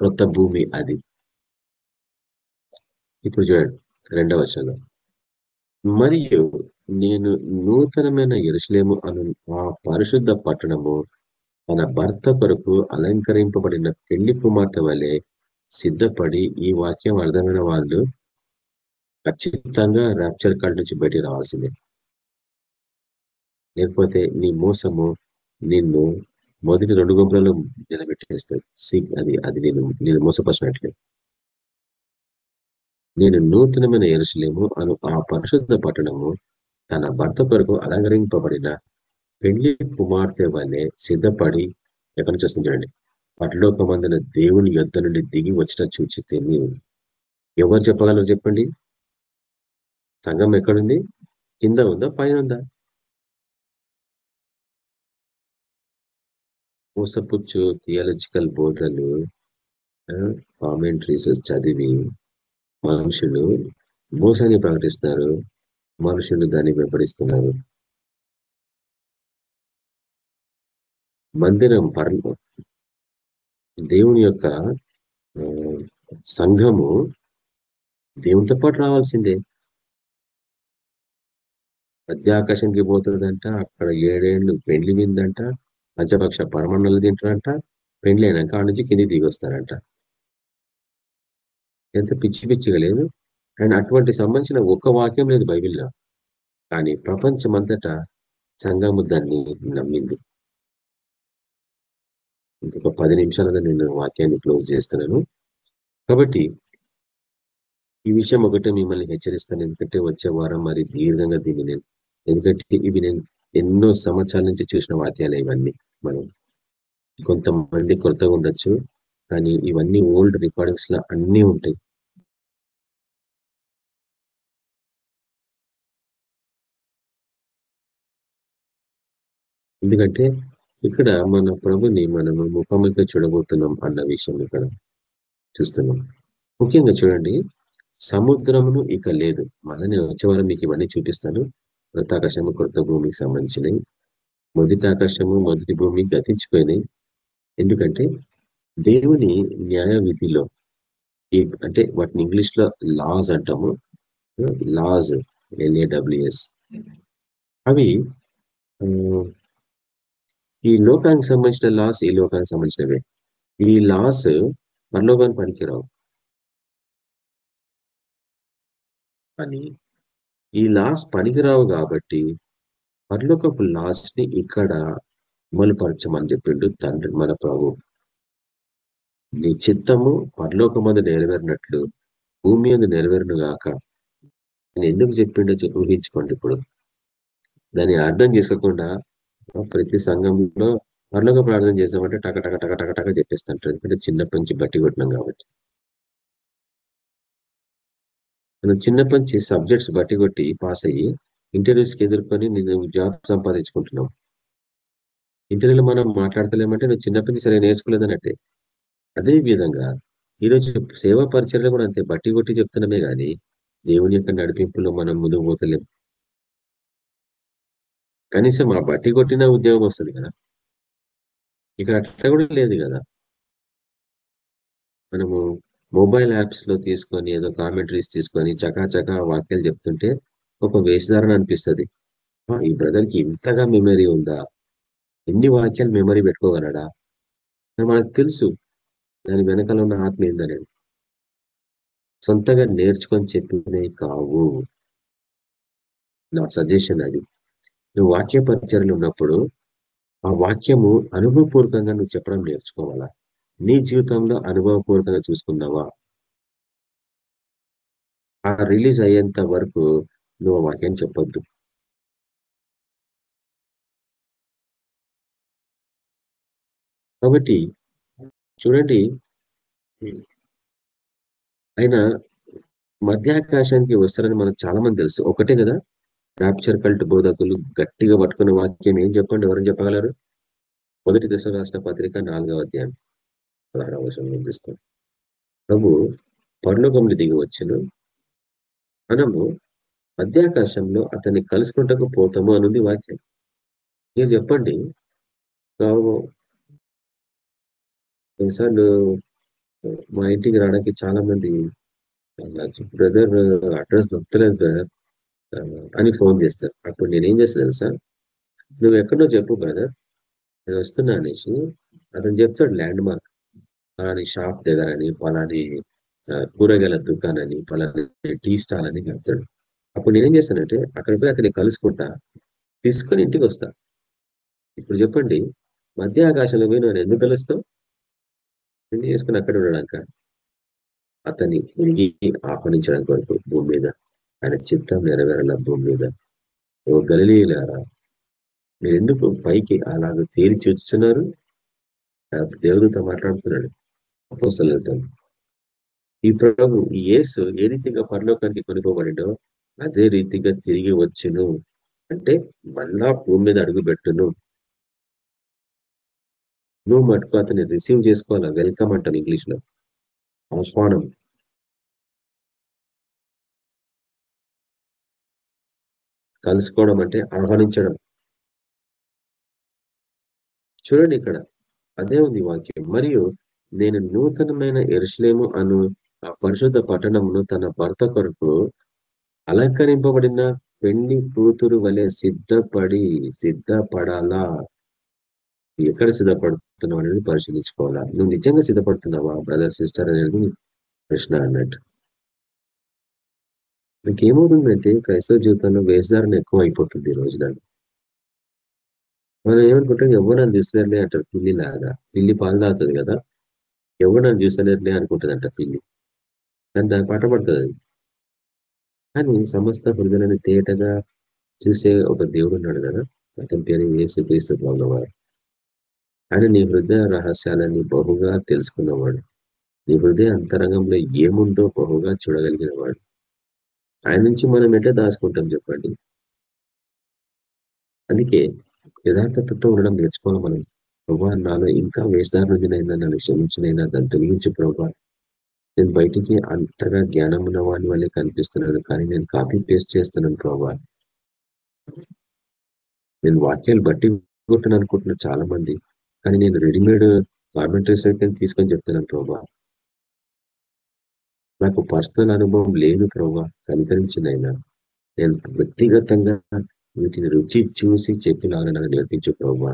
కొత్త భూమి అది. ఇప్పుడు చూడండి రెండవ వచనం. మరియు నేను నూతనమైన ఎరుసలేము అను ఆ పరిశుద్ధ పట్టణము తన భర్త కొరకు అలంకరింపబడిన పెళ్ళి కుమార్తె వలె సిద్ధపడి ఈ వాక్యం అర్థమైన వాళ్ళు ఖచ్చితంగా ర్యాప్చర్ కాల్ నుంచి బయటికి రావాల్సిందే. లేకపోతే నీ మోసము నిన్ను మొదటి రెండు గుంపులలో నిలబెట్టేస్తుంది అది అది నేను నేను మోసపరిచినట్లే. నేను నూతనమైన ఎరుసలేము అను ఆ పరిశుద్ధ పట్టణము తన భర్త కొరకు అలంకరింపబడిన పెళ్ళి కుమార్తె వలె సిద్ధపడి ఎక్కడి నుంచి వస్తుంది చూడండి? పరలోకమందున దేవుని యుద్ధ నుండి దిగి వచ్చిన చూచితే ఎవరు చెప్పగలరు చెప్పండి? సంఘం ఎక్కడుంది? కింద ఉందా? పైన ఉందా? మోసపుచ్చు థియాలజికల్ బోర్డులను కామెంట్రీస్ చదివి మనుషులు మోసాన్ని ప్రకటిస్తున్నారు మనుషులు దాన్ని వెంబడిస్తున్నారు. మందిరం పర దేవుని యొక్క సంఘము దేవునితో పాటు రావాల్సిందే. మధ్య ఆకాశంకి పోతుందంట అక్కడ ఏడేళ్ళు పెండ్లి విందంట పంచపక్ష పరమన్నలు తింటారంట పెండ్లి అయినాక ఆ నుంచి కింది దిగి వస్తారంట ఎంత పిచ్చి పిచ్చిగా లేదు. అండ్ అటువంటి సంబంధించిన ఒక్క వాక్యం లేదు బైబిల్లో. కానీ ప్రపంచమంతటా సంఘము దాన్ని నమ్మింది. ఇంకొక పది నిమిషాలుగా నేను వాక్యాన్ని క్లోజ్ చేస్తున్నాను. కాబట్టి ఈ విషయం ఒకటే మిమ్మల్ని హెచ్చరిస్తాను. ఎందుకంటే వచ్చే వారం మరి దీర్ఘంగా దీన్ని నేను ఎందుకంటే ఇవి నేను ఎన్నో సంవత్సరాల నుంచి చూసిన వాక్యాలు ఇవన్నీ మనం. కొంతమంది కొరతగా ఉండొచ్చు కానీ ఇవన్నీ ఓల్డ్ రికార్డింగ్స్లో అన్నీ ఉంటాయి. ఎందుకంటే ఇక్కడ మన ప్రభుని మనము ముఖాముఖిగా చూడబోతున్నాం అన్న విషయం ఇక్కడ చూస్తున్నాం. ముఖ్యంగా చూడండి సముద్రమును ఇక లేదు. మళ్ళీ నేను వచ్చే వారం మీకు ఇవన్నీ చూపిస్తాను. వృత్తాకాశము కొత్త భూమికి సంబంధించినవి మొదటి ఆకాశము మొదటి భూమి గతించిపోయినాయి ఎందుకంటే దేవుని న్యాయ విధిలో అంటే వాటిని ఇంగ్లీష్లో లాస్ అంటాము. లాస్ ఎల్ఏడబ్ల్యూఎస్ అవి ఈ లోకానికి సంబంధించిన లాస్ ఈ లోకానికి సంబంధించినవే. ఈ లాస్ పరలోకానికి పనికిరావు. కానీ ఈ లాస్ పనికిరావు కాబట్టి పర్లోకపు లాస్ని ఇక్కడ అమలుపరచమని చెప్పిండు తండ్రి మన ప్రభు. నీ చిత్తము పరలోకమందు నెరవేరినట్లు భూమి అందు నెరవేరును గాక. నేను ఎందుకు చెప్పిండో ఊహించుకోండి ఇప్పుడు. దాన్ని అర్థం చేసుకోకుండా ప్రతి సంఘంలో పరలోక ప్రార్థన చేసామంటే టక టక టక టక టక చెప్పేస్తుంటారు ఎందుకంటే చిన్నప్పటి నుంచి బట్టి కొట్టినాం కాబట్టి. మనం చిన్నప్పటి నుంచి సబ్జెక్ట్స్ బట్టి కొట్టి పాస్ అయ్యి ఇంటర్వ్యూస్కి ఎదుర్కొని నేను జాబ్ సంపాదించుకుంటున్నాం. ఇంటర్వ్యూలో మనం మాట్లాడతలేమంటే నువ్వు చిన్నప్పటి నుంచి సరే నేర్చుకోలేదన్నట్టే. అదే విధంగా ఈరోజు సేవా పరిచయలు కూడా అంతే బట్టి కొట్టి చెప్తున్నామే కానీ దేవుని యొక్క నడిపింపులో మనం ముందుకు పోతలేం. కనీసం ఆ బట్టి కొట్టిన ఉద్యోగం వస్తుంది కదా. ఇక్కడ అట్లా కూడా లేదు కదా. మనము మొబైల్ యాప్స్లో తీసుకొని ఏదో కామెంటరీస్ తీసుకొని చకా చకా వాక్యాలు చెప్తుంటే ఒక వేషధారణ అనిపిస్తుంది. ఈ బ్రదర్కి ఇంతగా మెమరీ ఉందా? ఎన్ని వాక్యాలు మెమరీ పెట్టుకోగలడా? మనకు తెలుసు. దాని వెనకాల ఉన్న ఆత్మ ఏందనేది? సొంతగా నేర్చుకొని చెప్పినవి కావు. నా సజెషన్ అది. నువ్వు వాక్య పరిచయలు ఉన్నప్పుడు ఆ వాక్యము అనుభవపూర్వకంగా నువ్వు చెప్పడం నేర్చుకోవాలా? నీ జీవితంలో అనుభవపూర్వకంగా చూసుకున్నావా ఆ రిలీజ్ అయ్యేంత వరకు నువ్వు వాక్యం చెప్పొద్దు. కాబట్టి చూడండి ఆయన మధ్యాకాశానికి వస్తారని మనకు చాలా మంది తెలుసు. ఒకటే కదా రాప్చర్ కల్ట్ బోధకులు గట్టిగా పట్టుకున్న వాక్యం ఏం చెప్పండి? ఎవరు చెప్పగలరు? మొదటి దశ రాష్ట్ర పత్రిక నాలుగవ అధ్యాయం. పదహారు అవసరం నిందిస్తాం ప్రభు పరలోకంలో దిగి వచ్చును. మనము మధ్యాకాశంలో అతన్ని కలుసుకుంటకు పోతాము అనుంది వాక్యం. ఇక చెప్పండి. కొన్నిసార్లు మా ఇంటికి రావడానికి చాలా మంది బ్రదర్ అడ్రస్ దొరకలేదు బ్రదర్ అని ఫోన్ చేస్తారు. అప్పుడు నేనేం చేస్తాను సార్ నువ్వు ఎక్కడో చెప్పు బ్రదర్. నేను వస్తున్నా అనేసి అతను చెప్తాడు ల్యాండ్ మార్క్ పలాని షాప్ దగ్గర అని పలాని కూరగాయల దుకాణని పలాని టీ స్టాల్ అని చెప్తాడు అప్పుడు నేనేం చేస్తానంటే అక్కడ పోయి అతన్ని కలుసుకుంటా తీసుకొని ఇంటికి వస్తా. ఇప్పుడు చెప్పండి మధ్య ఆకాశంలో పోయి నేను ఎందుకు కలుస్తావు? పెళ్ళి చేసుకుని అక్కడ ఉండడాక అతన్ని తిరిగి ఆహ్వానించడం కొరకు భూమి మీద ఆయన చిత్తం నెరవేరాల భూమి మీద. ఓ గలిలీలారా మీరు ఎందుకు పైకి అలాగ తేరి చూస్తున్నారు? దేవుడితో మాట్లాడుతున్నాడు. అపోసలతో ఈ ప్రభు ఈ యేసు ఏ రీతిగా పరలోకానికి కొనుకోబడినో అదే రీతిగా తిరిగి వచ్చును. అంటే మళ్ళా భూమి మీద అడుగు పెట్టును. నువ్వు మటుకు అతన్ని రిసీవ్ చేసుకోవాలా? వెల్కమ్ అంటాను ఇంగ్లీష్లో ఆహ్వానం కలుసుకోవడం అంటే ఆహ్వానించడం. చూడండి ఇక్కడ. అదే ఉంది వాక్యం. మరియు నేను నూతనమైన ఎరుసలేము అను ఆ పరిశుద్ధ పట్టణమును తన భర్త కొరకు అలంకరింపబడిన పెళ్ళి కూతురు వలె సిద్ధపడి సిద్ధపడాలా? ఎక్కడ సిద్ధపడుతున్నావు అనేది పరిశీలించుకోవాలా? నువ్వు నిజంగా సిద్ధపడుతున్నావా బ్రదర్ సిస్టర్ అనేది ప్రశ్న అన్నట్టు. ఇంకేమవుతుందంటే క్రైస్తవ జీవితంలో వేషధారణ ఎక్కువ అయిపోతుంది ఈ రోజున మనం ఏమనుకుంటాం ఎవరు నన్ను చూస్తలేరులే అంటారు? పిల్లి లాగా. పిల్లి పాలు తాగుతుంది కదా. ఎవరు నన్ను చూస్తలేరులే అనుకుంటుంది అంట పిల్లి. కానీ దాని పాట పడుతుంది. కానీ సమస్త హృదయాన్ని తేటగా చూసే ఒక దేవుడు ఉన్నాడు కదా? అతని పేరు ఏసు క్రీస్తు బాగున్నవాడు ఆయన నీ హృదయ రహస్యాలని బహుగా తెలుసుకున్నవాడు. నీ హృదయ అంతరంగంలో ఏముందో బహుగా చూడగలిగిన వాడు ఆయన నుంచి మనం ఎట్లా దాచుకుంటాం చెప్పండి? అందుకే యథార్థతతో ఉండడం నేర్చుకోవాలి మనం. ప్రభా నాలో ఇంకా వేస్తారునైనా నన్ను క్షమించినైనా దాన్ని తొలగించు ప్రభా నేను బయటికి అంతగా జ్ఞానం ఉన్న వాడి వల్లే కనిపిస్తున్నాను. కానీ నేను కాపీ పేస్ట్ చేస్తున్నాను ప్రభా. నేను వాక్యాలు బట్టి కొట్టను అనుకుంటున్నా చాలా మంది కానీ నేను రెడీమేడ్ కామెంటరీస్ అయితే తీసుకొని చెప్తున్నాను ప్రభా. నాకు పర్సనల్ అనుభవం లేదు ప్రభా కనికరించినైనా నేను వ్యక్తిగతంగా వీటిని రుచి చూసి చెప్పిలాగా నన్ను నేర్పించు ప్రభా.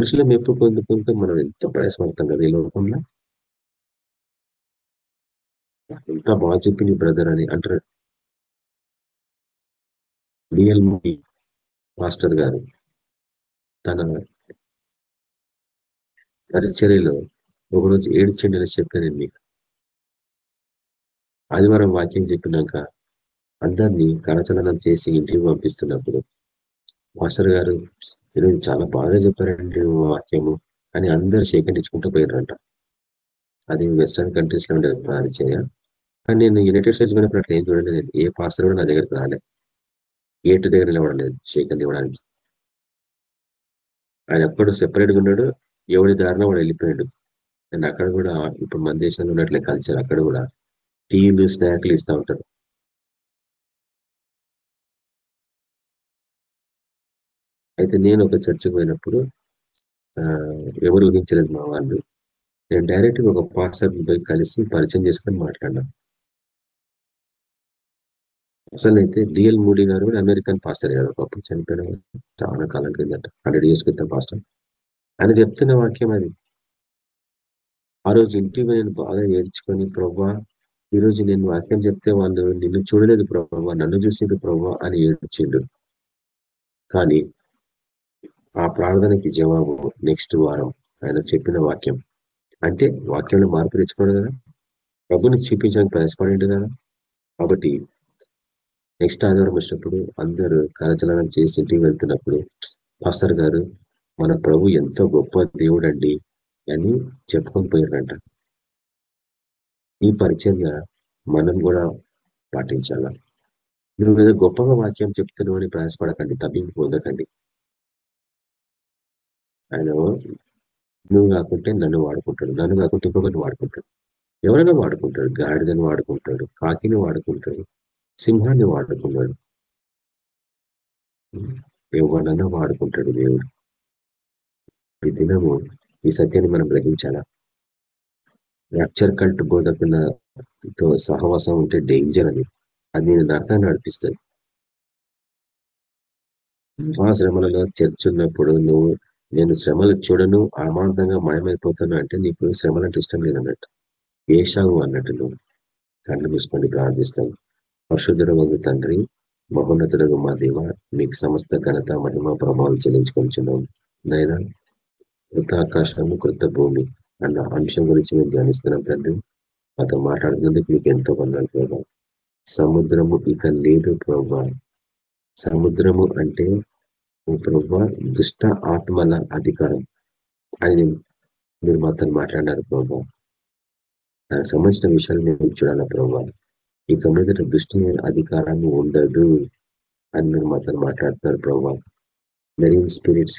మనుషుల మెప్పు పొందుకుంటే మనం ఎంత ప్రయాసపడతాం కదా ఈ లోకంలో? ఎంత బాగా చెప్పింది బ్రదర్ అని అంటారు. డిఎల్ మాస్టర్ గారు తన పరిచర్యలో ఒకరోజు ఏడ్చండి అని చెప్పాను మీకు. ఆదివారం వాక్యం చెప్పినాక అందరినీ కరచలనం చేసి ఇంటికి పంపిస్తున్నప్పుడు మాస్టర్ గారు ఈరోజు చాలా బాగా చెప్పారండి వాక్యము. అని అందరు సేకరించుకుంటూ పోయినారంట అది వెస్టర్న్ కంట్రీస్లో ఉండే పరిచర్య కానీ నేను యునైటెడ్ స్టేట్స్ పోయినప్పుడు అట్లా ఏం చూడండి నేను ఏ పాస్టర్ కూడా నా దగ్గరికి రాలే. గేట్ దగ్గర నిలబడలేదు షేకన్ ఇవ్వడానికి. ఆయన ఎప్పుడు సెపరేట్గా ఉన్నాడు. ఎవడి దారిన వాడు వెళ్ళిపోయాడు. నేను అక్కడ కూడా ఇప్పుడు మన దేశంలో ఉన్నట్లే కల్చర్ అక్కడ కూడా టీలు స్నాక్లు ఇస్తూ ఉంటారు. అయితే నేను ఒక చర్చకు పోయినప్పుడు ఎవరు ఊహించలేదు మా వాళ్ళు. నేను డైరెక్ట్గా ఒక పాస్టర్ పోయి కలిసి పరిచయం చేసుకొని మాట్లాడినా. అసలు అయితే డిఎల్ మూడీ గారు కూడా అమెరికన్ పాస్టర్ గారు. ఒకప్పుడు చనిపోయిన చాలా కాలం క్రిందట హండ్రెడ్ ఇయర్స్ క్రితం పాస్టర్. ఆయన చెప్తున్న వాక్యం అది. ఆ రోజు ఇంటికి నేను బాగా ఏడ్చుకొని ప్రభా ఈరోజు నేను వాక్యం చెప్తే వాళ్ళు నిన్ను చూడలేదు ప్రభా నన్ను చూసిండు ప్రభా అని ఏడ్చిండు కానీ ఆ ప్రార్థనకి జవాబు నెక్స్ట్ వారం ఆయన చెప్పిన వాక్యం. అంటే వాక్యంలో మార్పు తెచ్చుకోడు కదా? ప్రభుని చూపించడానికి ప్రయాసపడిండు కదా? కాబట్టి నెక్స్ట్ ఆదివారం వచ్చినప్పుడు అందరూ కరచలనం చేసి ఇంటికి వెళ్తున్నప్పుడు పాస్టర్ గారు మన ప్రభు ఎంతో గొప్ప దేవుడు అండి అని చెప్పుకొని పోయారంట. ఈ పరిచర్య మనం కూడా పాటించాల? మీరు ఏదో గొప్పగా వాక్యం చెప్తున్నామని ప్రయాసపడకండి తప్పింపు పొందకండి. ఆయన నువ్వు కాకుంటే నన్ను వాడుకుంటాడు. నన్ను కాకుంటే ఇంకొకరిని వాడుకుంటాడు. ఎవరైనా వాడుకుంటాడు. గాడిదని వాడుకుంటాడు. కాకిని వాడుకుంటాడు. సింహాన్ని వాడుకున్నాడు ఎవరన్నా వాడుకుంటాడు దేవుడు. ఈ దినము ఈ సత్యాన్ని మనం గ్రహించాలా? రక్షర్ కల్ట్ బోధకులతో సహవాసం ఉంటే డేంజర్ అని. అది నేను నరకాన్ని నడిపిస్తుంది ఆ శ్రమలలో చర్చ ఉన్నప్పుడు నువ్వు నేను శ్రమలు చూడను అమాంతంగా మాయమైపోతాను అంటే నీకు శ్రమలు అంటే ఇష్టం లేదన్నట్టు. ఏషావు అన్నట్టు నువ్వు కళ్ళు మూసుకొని ప్రార్థిస్తాను పరశుద్ధుడు తండ్రి మహోన్నతుడు మా దేవ నీకు సమస్త ఘనత మహిమ ప్రభావం చెల్లించుకొంచున్నాం నైనా కృత ఆకాశము కృత భూమి అన్న అంశం గురించి మేము ధ్యానిస్తున్నాం తండ్రి. అతను మాట్లాడుతున్నందుకు మీకు ఎంతో వందాలు ప్రభావ సముద్రము ఇక లేదు ప్రభా. సముద్రము అంటే ప్రభు దుష్ట ఆత్మల అధికారం అని మీరు మాతో మాట్లాడారు ప్రభు. దానికి సంబంధించిన విషయాలు మేము చూడాలి ప్రభు? ఇక మీద దుష్టి అధికారాన్ని ఉండదు అని మీరు మాతో మాట్లాడుతున్నారు ప్రభు. మెరీన్ స్పిరిట్స్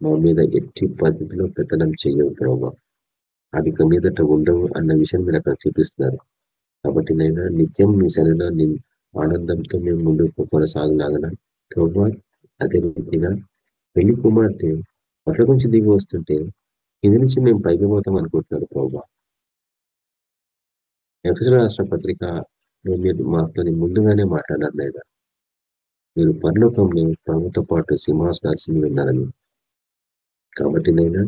మా మీద ఎట్టి పద్ధతిలో పెత్తనం చేయవు ప్రభా. అవి ఇక మీదట ఉండవు అన్న విషయం మీరు అక్కడ చూపిస్తున్నారు. కాబట్టి నైనా నిత్యం మీ సరైన ఆనందంతో మేము ముందుకు కొనసాగలాగన ప్రభు అదే రీతిగా పెళ్ళి కుమార్తె పట్ల నుంచి దిగి వస్తుంటే ఇది నుంచి మేము పైకి పోతాం అనుకుంటున్నారు ప్రభా. ఎఫ్ఎస్ రాష్ట్ర పత్రిక మీరు మాతో ముందుగానే మాట్లాడారు లేదా మీరు పరలోకంలో ప్రభుతో పాటు సింహాసనాల్సింది విన్నారని. కాబట్టి నైనా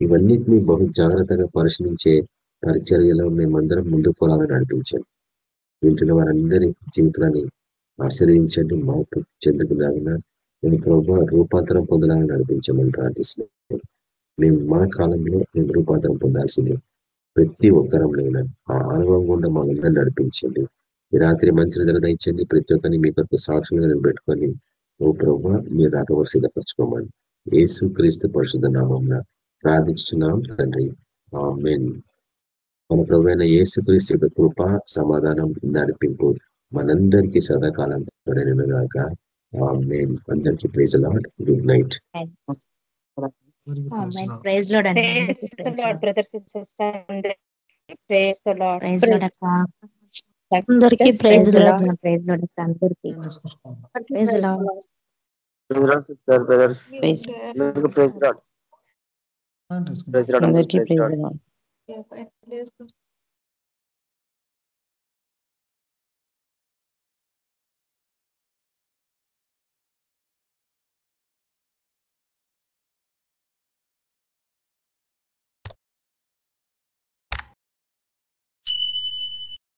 ఇవన్నిటినీ బహు జాగ్రత్తగా పరిశీలించే పరిచర్యలో మేమందరం ముందుకు పోలాలని నడిపించాం వింటున్న వారందరి జీవితాన్ని ఆశ్రయించండి మార్పు చెందుకులాగిన నేను ప్రభు రూపాంతరం పొందాలని నడిపించమని ప్రార్థిస్తున్నాను. మేము మా కాలంలో మేము రూపాంతరం పొందాల్సిందే ప్రతి ఒక్కరంలో ఆ అనుభవం గుండా మమ్మల్ని నడిపించండి. ఈ రాత్రి మంచి నిద్ర దండి ప్రతి ఒక్కరిని మీ కొరకు సాక్షులుగా నిలబెట్టుకొని ఓ ప్రభు మీరు రాకవరు సిద్ధపరచుకోమని యేసు క్రీస్తు పరిశుద్ధ నామం ప్రార్థించున్నాం తండ్రి. మన ప్రభు అయిన యేసు క్రీస్తు యొక్క కృప సమాధానం నడిపింపు మనందరికీ సదాకాలం తోడైనగాక అందరికీ praise lord good night praise lord అండి అందరికి ప్రైజ్ లోడ్ ప్రైజ్ లోడ్ అందరికి praise lord sister brothers praise praise lord praise lord అందరికి ప్రైజ్ ప్రైజ్ లోడ్